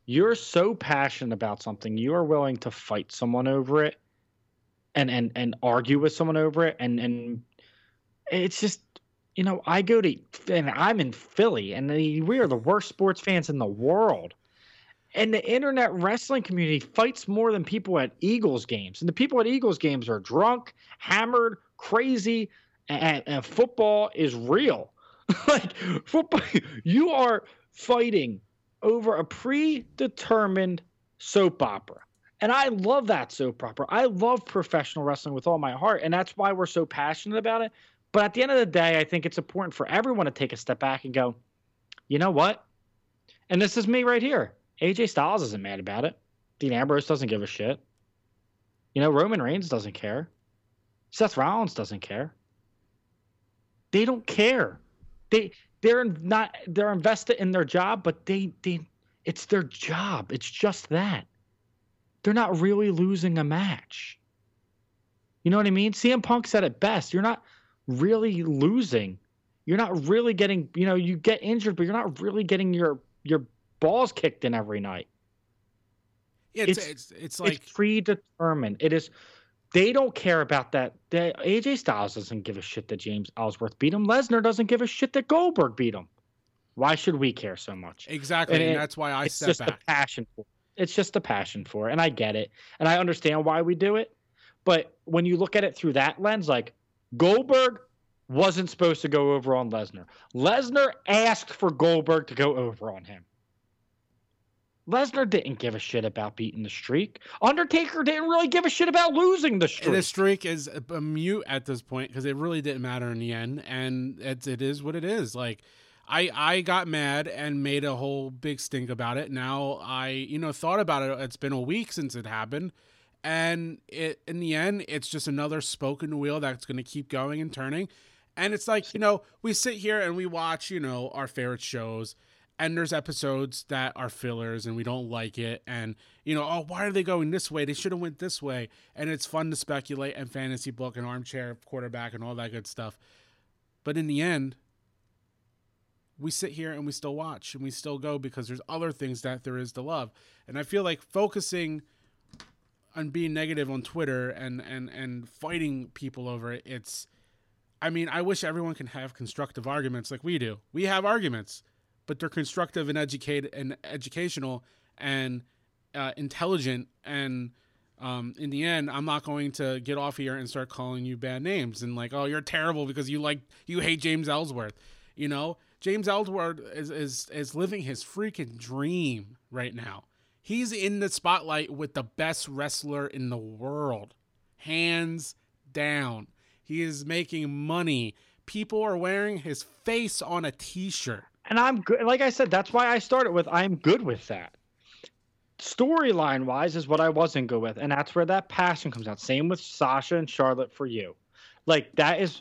Speaker 4: you're so passionate about something, you are willing to fight someone over it, and and and argue with someone over it, and and it's just. You know, I go to, and I'm in Philly, and we are the worst sports fans in the world and the internet wrestling community fights more than people at Eagles games. And the people at Eagles games are drunk, hammered, crazy, and, and football is real. *laughs* like football, *laughs* you are fighting over a predetermined soap opera. And I love that soap opera. I love professional wrestling with all my heart. And that's why we're so passionate about it. But at the end of the day, I think it's important for everyone to take a step back and go, you know what? And this is me right here. AJ Styles isn't mad about it. Dean Ambrose doesn't give a shit. You know, Roman Reigns doesn't care. Seth Rollins doesn't care. They don't care. They they're not they're invested in their job, but they they it's their job. It's just that. They're not really losing a match. You know what I mean? CM Punk said it best. You're not really losing. You're not really getting, you know, you get injured, but you're not really getting your your balls kicked in every night.
Speaker 5: it's it's, it's, it's like
Speaker 4: it's predetermined. It is. They don't care about that. They, AJ Styles doesn't give a shit that James Ellsworth beat him. Lesnar doesn't give a shit that Goldberg beat him. Why should we care so much?
Speaker 5: Exactly, and, and that's why I
Speaker 4: it's just
Speaker 5: back.
Speaker 4: the passion for. It. It's just the passion for it, and I get it, and I understand why we do it. But when you look at it through that lens, like Goldberg wasn't supposed to go over on Lesnar. Lesnar asked for Goldberg to go over on him. Lesnar didn't give a shit about beating the streak. Undertaker didn't really give a shit about losing the streak.
Speaker 5: The streak is a mute at this point because it really didn't matter in the end, and it's it is what it is. Like I I got mad and made a whole big stink about it. Now I you know thought about it. It's been a week since it happened, and it in the end it's just another spoken wheel that's going to keep going and turning. And it's like you know we sit here and we watch you know our favorite shows and there's episodes that are fillers and we don't like it and you know oh why are they going this way? They should have went this way. And it's fun to speculate and fantasy book and armchair quarterback and all that good stuff. But in the end we sit here and we still watch and we still go because there's other things that there is to love. And i feel like focusing on being negative on twitter and and and fighting people over it it's i mean i wish everyone can have constructive arguments like we do. We have arguments but they're constructive and educated and educational and uh, intelligent. And um, in the end, I'm not going to get off here and start calling you bad names and like, oh, you're terrible because you like you hate James Ellsworth. You know, James Ellsworth is is is living his freaking dream right now. He's in the spotlight with the best wrestler in the world, hands down. He is making money. People are wearing his face on a T-shirt
Speaker 4: and I'm good. Like I said, that's why I started with I'm good with that. Storyline wise is what I wasn't good with, and that's where that passion comes out. Same with Sasha and Charlotte for you. Like that is,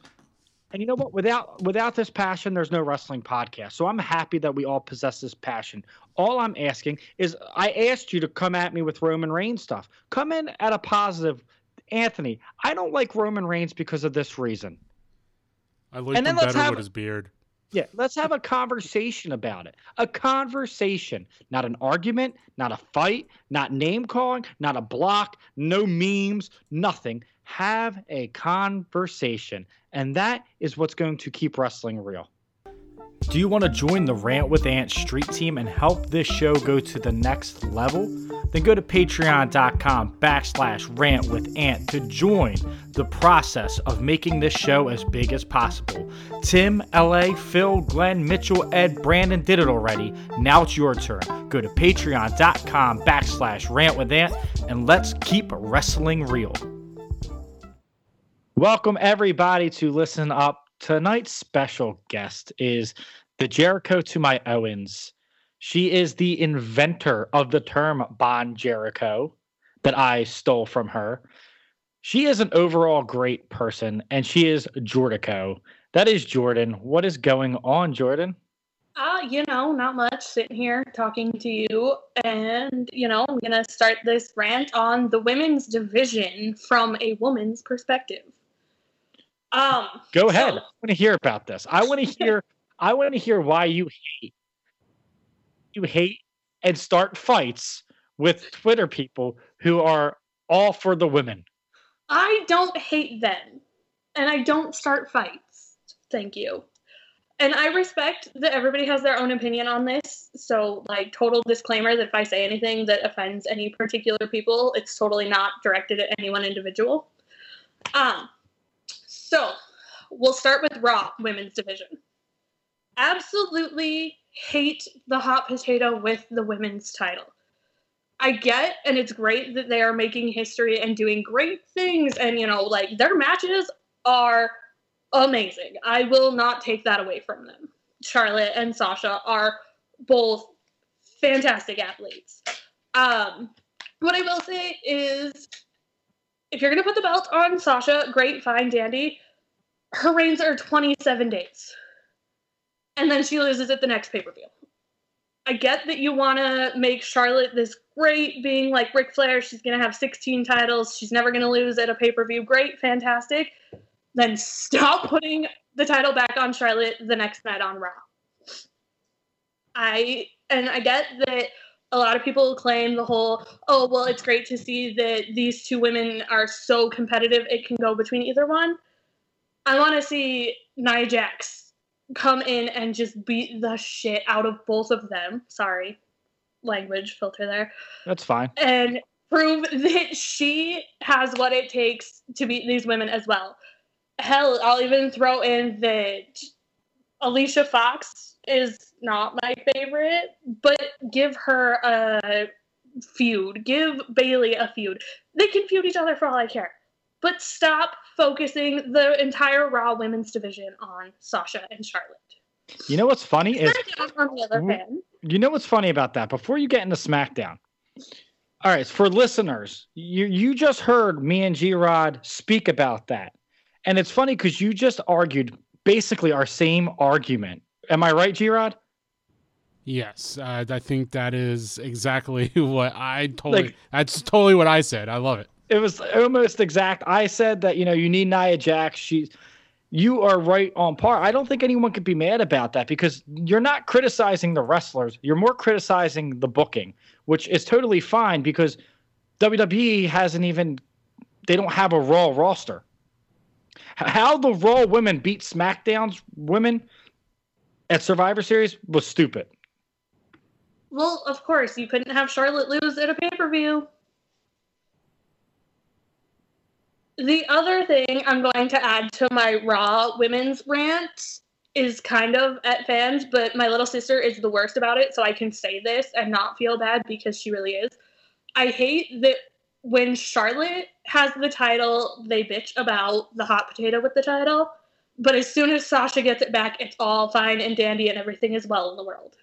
Speaker 4: and you know what? Without without this passion, there's no wrestling podcast. So I'm happy that we all possess this passion. All I'm asking is, I asked you to come at me with Roman Reigns stuff. Come in at a positive. Anthony, I don't like Roman Reigns because of this reason.
Speaker 5: I like him better have, with his beard.
Speaker 4: Yeah, let's have a conversation about it. A conversation, not an argument, not a fight, not name calling, not a block, no memes, nothing. Have a conversation. And that is what's going to keep wrestling real. Do you want to join the Rant with Ant street team and help this show go to the next level? Then go to patreon.com backslash rant with Ant to join the process of making this show as big as possible. Tim, LA, Phil, Glenn, Mitchell, Ed, Brandon did it already. Now it's your turn. Go to patreon.com backslash rant with Ant and let's keep wrestling real. Welcome everybody to listen up. Tonight's special guest is the Jericho to my Owens. She is the inventor of the term Bon Jericho that I stole from her. She is an overall great person, and she is Jordico. That is Jordan. What is going on, Jordan?
Speaker 7: Uh, you know, not much. Sitting here talking to you, and you know, I'm gonna start this rant on the women's division from a woman's perspective. Um,
Speaker 4: Go ahead.
Speaker 7: so-
Speaker 4: I want to hear about this. I want to *laughs* hear. I want to hear why you hate. You hate and start fights with Twitter people who are all for the women.
Speaker 7: I don't hate them, and I don't start fights. Thank you. And I respect that everybody has their own opinion on this. So, like, total disclaimer that if I say anything that offends any particular people, it's totally not directed at any one individual. Um, so we'll start with Raw women's division. Absolutely hate the hot potato with the women's title. I get, and it's great that they are making history and doing great things, and you know, like their matches are amazing. I will not take that away from them. Charlotte and Sasha are both fantastic athletes. Um, what I will say is, if you're gonna put the belt on Sasha, great, fine, dandy. Her reigns are 27 days, and then she loses at the next pay per view. I get that you want to make Charlotte this great, being like Ric Flair. She's going to have 16 titles. She's never going to lose at a pay per view. Great, fantastic. Then stop *laughs* putting the title back on Charlotte the next night on Raw. I and I get that a lot of people claim the whole, oh well, it's great to see that these two women are so competitive it can go between either one. I want to see Nia Jax come in and just beat the shit out of both of them. Sorry, language filter there.
Speaker 4: That's fine.
Speaker 7: And prove that she has what it takes to beat these women as well. Hell, I'll even throw in that Alicia Fox is not my favorite, but give her a feud. Give Bayley a feud. They can feud each other for all I care. But stop focusing the entire Raw women's division on Sasha and Charlotte.
Speaker 4: You know what's funny is
Speaker 7: on the other hand,
Speaker 4: you know what's funny about that? Before you get into SmackDown, all right, for listeners, you you just heard me and G Rod speak about that, and it's funny because you just argued basically our same argument. Am I right, G Rod?
Speaker 5: Yes, uh, I think that is exactly *laughs* what I totally.
Speaker 4: Like-
Speaker 5: that's totally what I said. I love it.
Speaker 4: It was almost exact. I said that you know you need Nia Jax. She's you are right on par. I don't think anyone could be mad about that because you're not criticizing the wrestlers. You're more criticizing the booking, which is totally fine because WWE hasn't even they don't have a Raw roster. How the Raw women beat SmackDown's women at Survivor Series was stupid.
Speaker 7: well, of course, you couldn't have Charlotte lose at a pay per view. The other thing I'm going to add to my Raw women's rant is kind of at fans, but my little sister is the worst about it, so I can say this and not feel bad because she really is. I hate that when Charlotte has the title, they bitch about the hot potato with the title, but as soon as Sasha gets it back, it's all fine and dandy and everything is well in the world.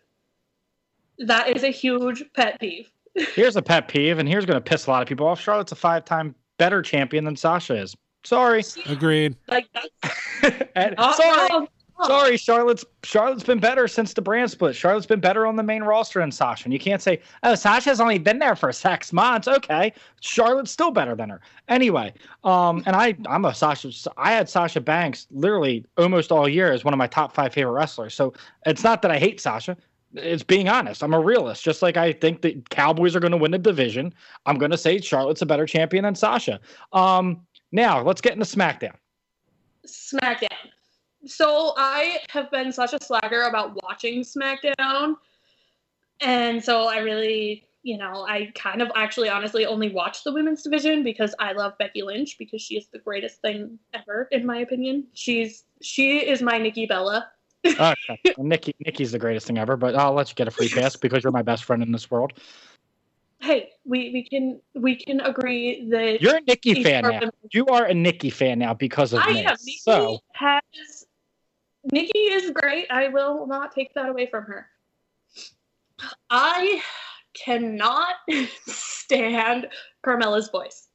Speaker 7: That is a huge pet peeve. *laughs*
Speaker 4: Here's a pet peeve, and here's going to piss a lot of people off. Charlotte's a five-time better champion than Sasha is. Sorry.
Speaker 5: Agreed.
Speaker 7: Like that's *laughs*
Speaker 4: And- sorry.
Speaker 7: wrong.
Speaker 4: Sorry, Charlotte's Charlotte's been better since the brand split. Charlotte's been better on the main roster than Sasha. And you can't say, oh, Sasha's only been there for six months. Okay. Charlotte's still better than her. Anyway, um, and I I'm a Sasha I had Sasha Banks literally almost all year as one of my top five favorite wrestlers. So it's not that I hate Sasha. It's being honest. I'm a realist. Just like I think the Cowboys are going to win the division, I'm going to say Charlotte's a better champion than Sasha. Um, now let's get into SmackDown.
Speaker 7: SmackDown. So I have been such a slacker about watching SmackDown. And so I really, you know, I kind of actually honestly only watch the women's division because I love Becky Lynch because she is the greatest thing ever in my opinion. She's she is my Nikki Bella. *laughs*
Speaker 4: Oh, okay. Well, Nikki, Nikki's the greatest thing ever, but I'll let you get a free pass *laughs* because you're my best friend in this world.
Speaker 7: Hey, we, we can we can agree that
Speaker 4: You're a Nikki fan now. You are a Nikki fan now because of
Speaker 7: I
Speaker 4: me.
Speaker 7: am. Nikki
Speaker 4: So
Speaker 7: has Nikki is great. I will not take that away from her. I cannot *laughs* stand Carmella's voice.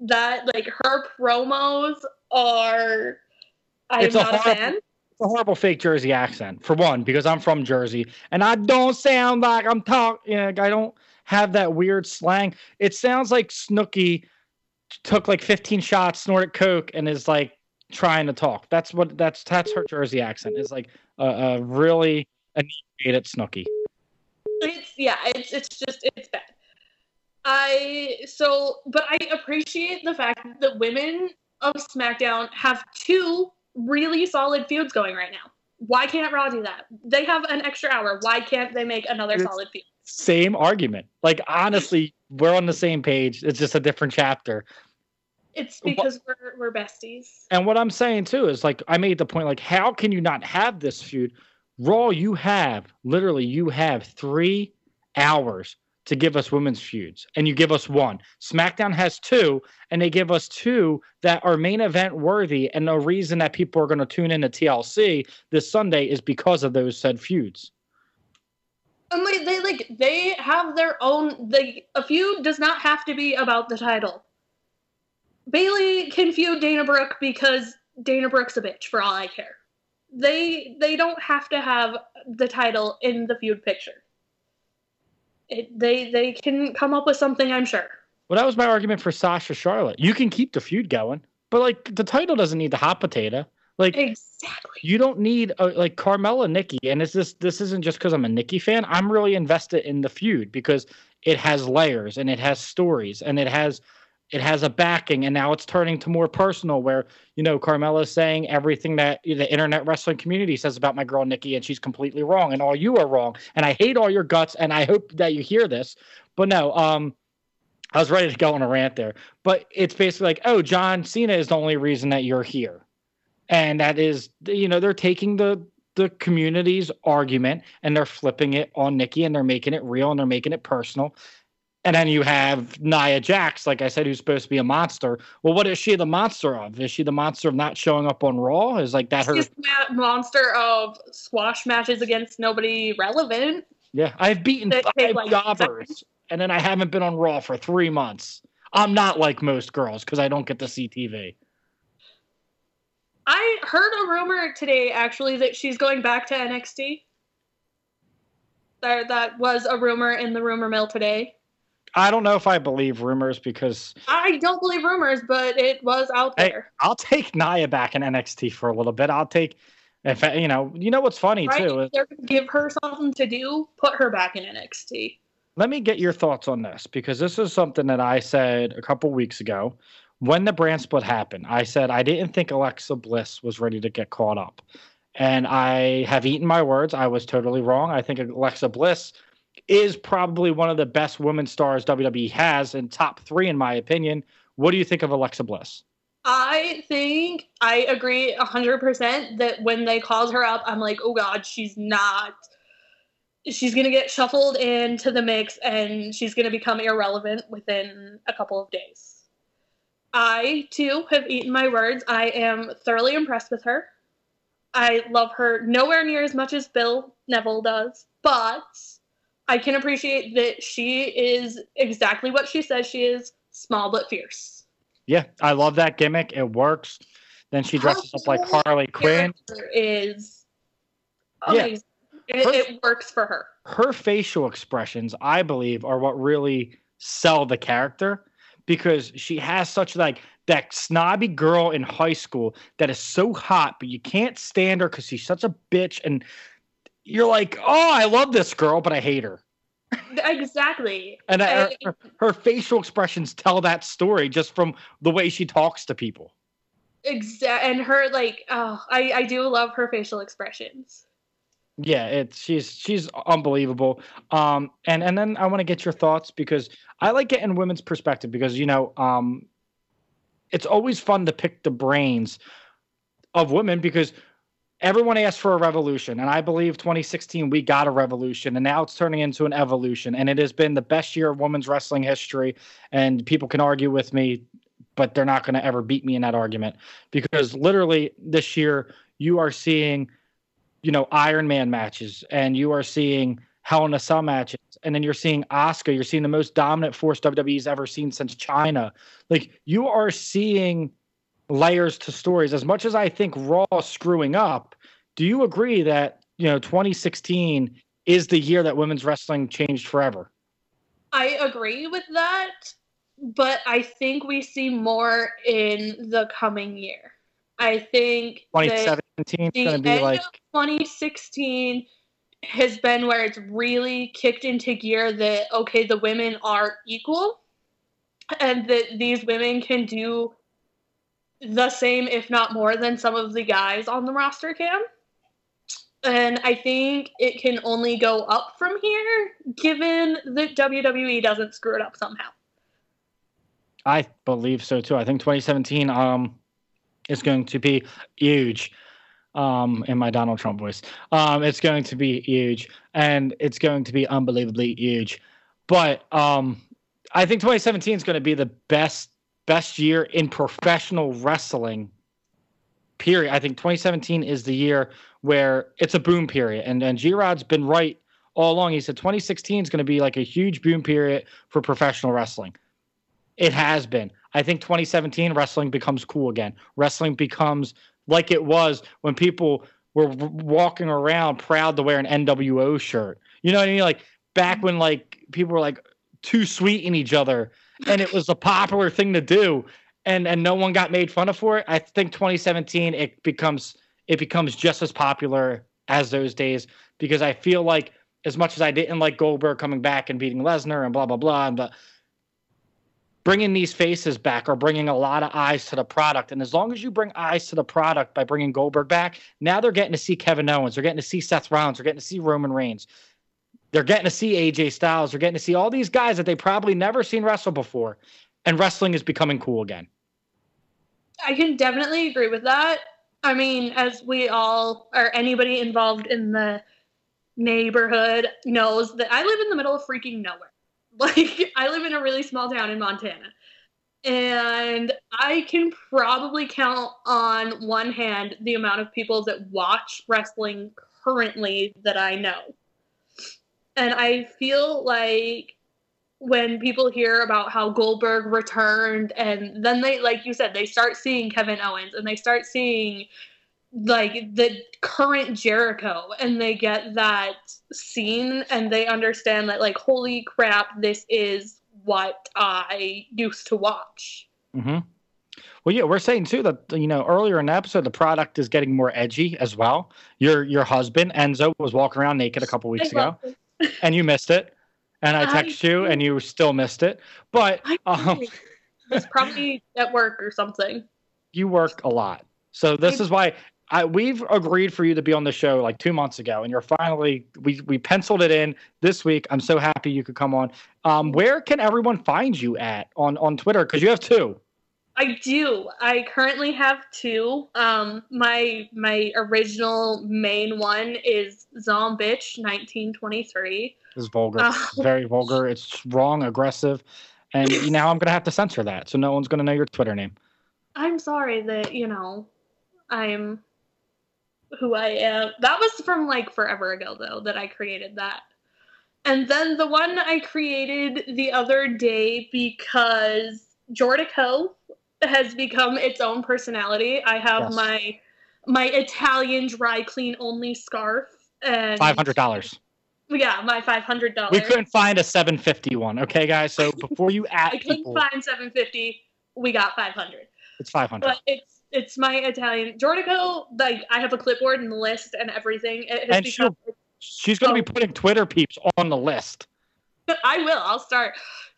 Speaker 7: That like her promos are I'm
Speaker 4: It's a
Speaker 7: not a
Speaker 4: horrible-
Speaker 7: fan.
Speaker 4: it's a horrible fake Jersey accent for one because I'm from Jersey and I don't sound like I'm talking. You know, I don't have that weird slang. It sounds like Snooki took like 15 shots, snorted coke, and is like trying to talk. That's what that's that's her Jersey accent. Is like a, a really inebriated Snooki.
Speaker 7: It's yeah, it's it's just it's bad. I so but I appreciate the fact that women of SmackDown have two really solid feuds going right now. Why can't Raw do that? They have an extra hour. Why can't they make another
Speaker 4: It's-
Speaker 7: solid feud?
Speaker 4: Same argument. Like honestly, we're on the same page. It's just a different chapter.
Speaker 7: It's because we're we're besties.
Speaker 4: And what I'm saying too is like I made the point like how can you not have this feud? Raw, you have literally you have three hours to give us women's feuds, and you give us one. SmackDown has two, and they give us two that are main event worthy. And the reason that people are going to tune in to TLC this Sunday is because of those said feuds.
Speaker 7: And like they like they have their own like a feud does not have to be about the title. Bayley can feud Dana Brooke because Dana Brooke's a bitch for all I care. They they don't have to have the title in the feud picture. It, they they can come up with something, I'm sure.
Speaker 4: Well, that was my argument for Sasha Charlotte. You can keep the feud going, but like the title doesn't need the hot potato. Like
Speaker 7: Exactly.
Speaker 4: you don't need a, like Carmella Nikki, and it's this this isn't just because I'm a Nikki fan. I'm really invested in the feud because it has layers and it has stories and it has it has a backing, and now it's turning to more personal. Where you know Carmella's saying everything that the internet wrestling community says about my girl Nikki, and she's completely wrong, and all you are wrong, and I hate all your guts, and I hope that you hear this. But no, um, I was ready to go on a rant there, but it's basically like, oh, John Cena is the only reason that you're here and that is you know they're taking the the community's argument and they're flipping it on Nikki and they're making it real and they're making it personal. And then you have Nia Jax, like I said, who's supposed to be a monster. Well, what is she the monster of? Is she the monster of not showing up on Raw? Is like that her?
Speaker 7: She's that monster of squash matches against nobody relevant.
Speaker 4: Yeah, I've beaten
Speaker 7: That
Speaker 4: five
Speaker 7: like,
Speaker 4: jobbers, and then I haven't been on Raw for three months. I'm not like most girls because I don't get to see TV.
Speaker 7: I heard a rumor today actually that she's going back to NXT. That that was a rumor in the rumor mill today.
Speaker 4: I don't know if I believe rumors because
Speaker 7: I don't believe rumors, but it was out there.
Speaker 4: I'll take Nia back in NXT for a little bit. I'll take if you know, you know what's funny
Speaker 7: right?
Speaker 4: too.
Speaker 7: If they're gonna give her something to do, put her back in NXT.
Speaker 4: Let me get your thoughts on this because this is something that I said a couple weeks ago when the brand split happened. I said I didn't think Alexa Bliss was ready to get caught up. And I have eaten my words. I was totally wrong. I think Alexa Bliss is probably one of the best women stars WWE has and top three in my opinion. What do you think of Alexa Bliss?
Speaker 7: I think I agree hundred percent that when they called her up, I'm like, oh god, she's not. She's gonna get shuffled into the mix, and she's gonna become irrelevant within a couple of days. I too have eaten my words. I am thoroughly impressed with her. I love her nowhere near as much as Bill Neville does, but I can appreciate that she is exactly what she says she is small but fierce.
Speaker 4: Yeah, I love that gimmick. It works. Then she dresses up like Harley Quinn.
Speaker 7: is
Speaker 4: Yeah.
Speaker 7: It,
Speaker 4: Her-
Speaker 7: it works for her.
Speaker 4: Her facial expressions, I believe, are what really sell the character because she has such like that snobby girl in high school that is so hot, but you can't stand her because she's such a bitch. And you're like, oh, I love this girl, but I hate her. *laughs*
Speaker 7: Exactly.
Speaker 4: And I, her, her facial expressions tell that story just from the way she talks to people.
Speaker 7: Exa- and her like oh I, I do love her facial expressions
Speaker 4: Yeah, it's she's she's unbelievable. Um, and and then I want to get your thoughts because I like getting women's perspective because you know, um, it's always fun to pick the brains of women because everyone asked for a revolution, and I believe 2016 we got a revolution, and now it's turning into an evolution, and it has been the best year of women's wrestling history. And people can argue with me, but they're not going to ever beat me in that argument because literally this year you are seeing you know Iron Man matches, and you are seeing Hell in a Cell matches, and then you're seeing Asuka. You're seeing the most dominant force WWE's ever seen since Chyna. Like you are seeing layers to stories. As much as I think Raw screwing up, do you agree that you know 2016 is the year that women's wrestling changed forever?
Speaker 7: I agree with that, but I think we see more in the coming year. I think
Speaker 4: 2017 is going to be like
Speaker 7: 2016 has been where it's really kicked into gear that okay, the women are equal, and that these women can do the same, if not more, than some of the guys on the roster can. And I think it can only go up from here, given that WWE doesn't screw it up somehow.
Speaker 4: I believe so too. I think 2017 um is going to be huge. Um, in my Donald Trump voice, um, it's going to be huge, and it's going to be unbelievably huge. But um, I think 2017 is going to be the best best year in professional wrestling. Period. I think 2017 is the year where it's a boom period, and and G Rod's been right all along. He said 2016 is going to be like a huge boom period for professional wrestling. It has been. I think 2017 wrestling becomes cool again. Wrestling becomes like it was when people were walking around proud to wear an NWO shirt. You know what I mean? Like back when like people were like too sweet in each other and it was a popular thing to do and and no one got made fun of for it. I think 2017 it becomes it becomes just as popular as those days because I feel like as much as I didn't like Goldberg coming back and beating Lesnar and blah blah blah, and but bringing these faces back are bringing a lot of eyes to the product. And as long as you bring eyes to the product by bringing Goldberg back, now they're getting to see Kevin Owens, they're getting to see Seth Rollins, they're getting to see Roman Reigns, they're getting to see AJ Styles, they're getting to see all these guys that they probably never seen wrestle before. And wrestling is becoming cool again.
Speaker 7: I can definitely agree with that. I mean, as we all or anybody involved in the neighborhood knows that I live in the middle of freaking nowhere. *laughs* Like I live in a really small town in Montana. And I can probably count on one hand the amount of people that watch wrestling currently that I know. And I feel like when people hear about how Goldberg returned and then they like you said they start seeing Kevin Owens and they start seeing like the current Jericho and they get that scene and they understand that like holy crap this is what I used to watch.
Speaker 4: Mm-hmm. Well, yeah, we're saying too that you know earlier in the episode the product is getting more edgy as well. Your your husband Enzo was walking around naked a couple weeks ago, and you missed it. And I text you, and you still missed it. But um,
Speaker 7: it's probably at work or something.
Speaker 4: You work a lot, so this is why I, we've agreed for you to be on the show like two months ago, and you're finally we we penciled it in this week. I'm so happy you could come on. Um, where can everyone find you at on on Twitter? Because you have two.
Speaker 7: I do. I currently have two. Um, my my original main one is Zombitch 1923.
Speaker 4: It's vulgar.
Speaker 7: Uh,
Speaker 4: it's very vulgar. It's wrong, aggressive, and now I'm gonna have to censor that, so no one's gonna know your Twitter name.
Speaker 7: I'm sorry that you know I'm who I am. That was from like forever ago though that I created that. And then the one I created the other day because Jordico has become its own personality. I have
Speaker 4: Yes.
Speaker 7: my my Italian dry clean only scarf and
Speaker 4: Five hundred dollars.
Speaker 7: Yeah, my five hundred dollars.
Speaker 4: We couldn't find a 750 one. Okay, guys. So *laughs* before you
Speaker 7: add,
Speaker 4: I
Speaker 7: couldn't
Speaker 4: people,
Speaker 7: find seven fifty. We got five hundred.
Speaker 4: it's 500.
Speaker 7: But it's it's my Italian Jordico. Like I have a clipboard and the list and everything. It has
Speaker 4: And she'll-
Speaker 7: become
Speaker 4: She's gonna be
Speaker 7: Oh.
Speaker 4: putting Twitter peeps on the list.
Speaker 7: I will. I'll start.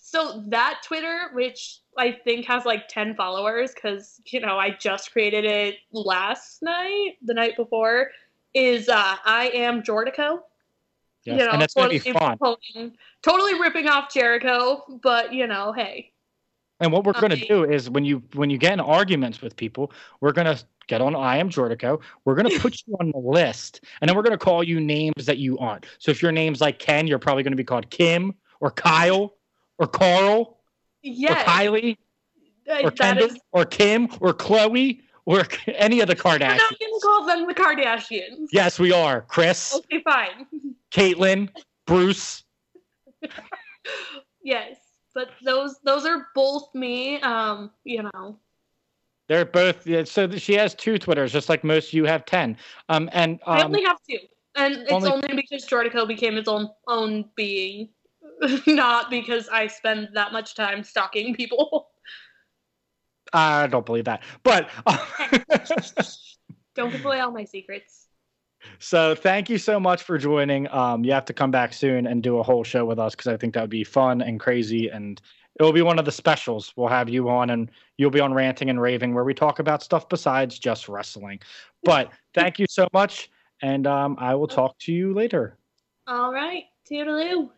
Speaker 7: So that Twitter, which I think has like 10 followers, because, you know, I just created it last night, the night before, is uh, I am Jordico.
Speaker 4: Yes, and it's going to be fun.
Speaker 7: Pulling, totally ripping off Jericho, but, you know, hey.
Speaker 4: And what we're going to do is when you when you get in arguments with people, we're going to get on I am Jordico. We're going to put you on the list, and then we're going to call you names that you aren't. So if your name's like Ken, you're probably going to be called Kim or Kyle or Carl
Speaker 7: yes.
Speaker 4: or Kylie or Kendall is... or Kim or Chloe or *laughs* any of the Kardashians. We're
Speaker 7: not going to call them the Kardashians.
Speaker 4: Yes, we are. Chris.
Speaker 7: Okay, fine. *laughs*
Speaker 4: Caitlyn, Bruce. *laughs*
Speaker 7: yes, but those those are both me. Um, you know.
Speaker 4: They're both. So she has two Twitters, just like most you have ten. Um, and um,
Speaker 7: I only have two, and it's only, only because Jordico became its own own being. *laughs* not because I spend that much time stalking people.
Speaker 4: I don't believe that, but *laughs*
Speaker 7: don't give away all my secrets.
Speaker 4: So thank you so much for joining. Um, you have to come back soon and do a whole show with us because I think that would be fun and crazy, and it will be one of the specials. We'll have you on, and you'll be on ranting and raving where we talk about stuff besides just wrestling. But thank you so much, and um, I will talk to you later.
Speaker 7: All right, toodaloo.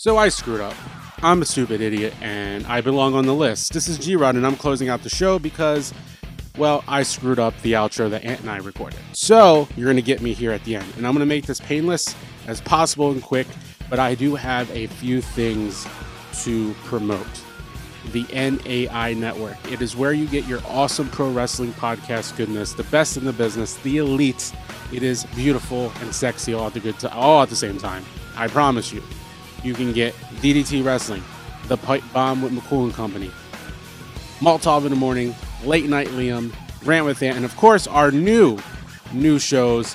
Speaker 5: So I screwed up. I'm a stupid idiot and I belong on the list. This is G Rod and I'm closing out the show because, well, I screwed up the outro that Ant and I recorded. So you're going to get me here at the end. And I'm going to make this painless as possible and quick, but I do have a few things to promote. The NAI Network. It is where you get your awesome pro wrestling podcast goodness, the best in the business, the elite. It is beautiful and sexy all at the good t- all at the same time. I promise you you can get DDT Wrestling, The Pipe Bomb with McCool and Company, Maltov in the Morning, Late Night Liam, Rant with Ant, and of course our new, new shows,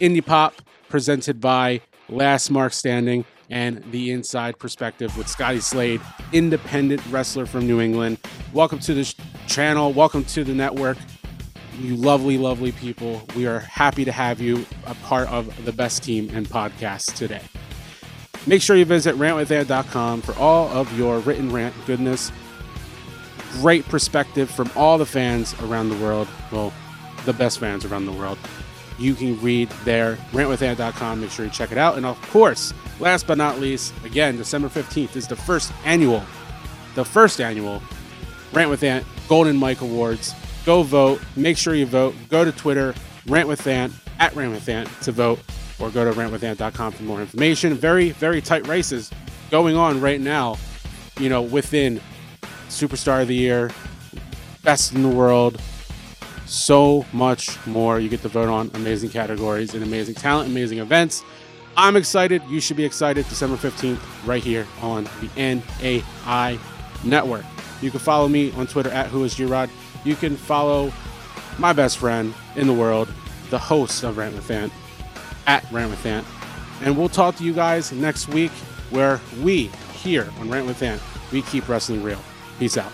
Speaker 5: Indie Pop, presented by Last Mark Standing, and The Inside Perspective with Scotty Slade, independent wrestler from New England. Welcome to the channel. Welcome to the network. You lovely, lovely people. We are happy to have you a part of the best team and podcast today. Make sure you visit rantwithant.com for all of your written rant goodness. Great perspective from all the fans around the world. Well, the best fans around the world. You can read there, rantwithant.com. Make sure you check it out. And of course, last but not least, again, December 15th is the first annual, the first annual Rant with Ant Golden Mike Awards. Go vote. Make sure you vote. Go to Twitter, Rant with Ant, at Rant with Ant to vote or go to rantwithant.com for more information. Very, very tight races going on right now, you know, within Superstar of the Year, Best in the World, so much more. You get to vote on amazing categories and amazing talent, amazing events. I'm excited. You should be excited. December 15th, right here on the NAI Network. You can follow me on Twitter at Who is G-Rod. You can follow my best friend in the world, the host of Rant with Ant, at Rant. And we'll talk to you guys next week where we here on Rant we keep wrestling real. Peace out.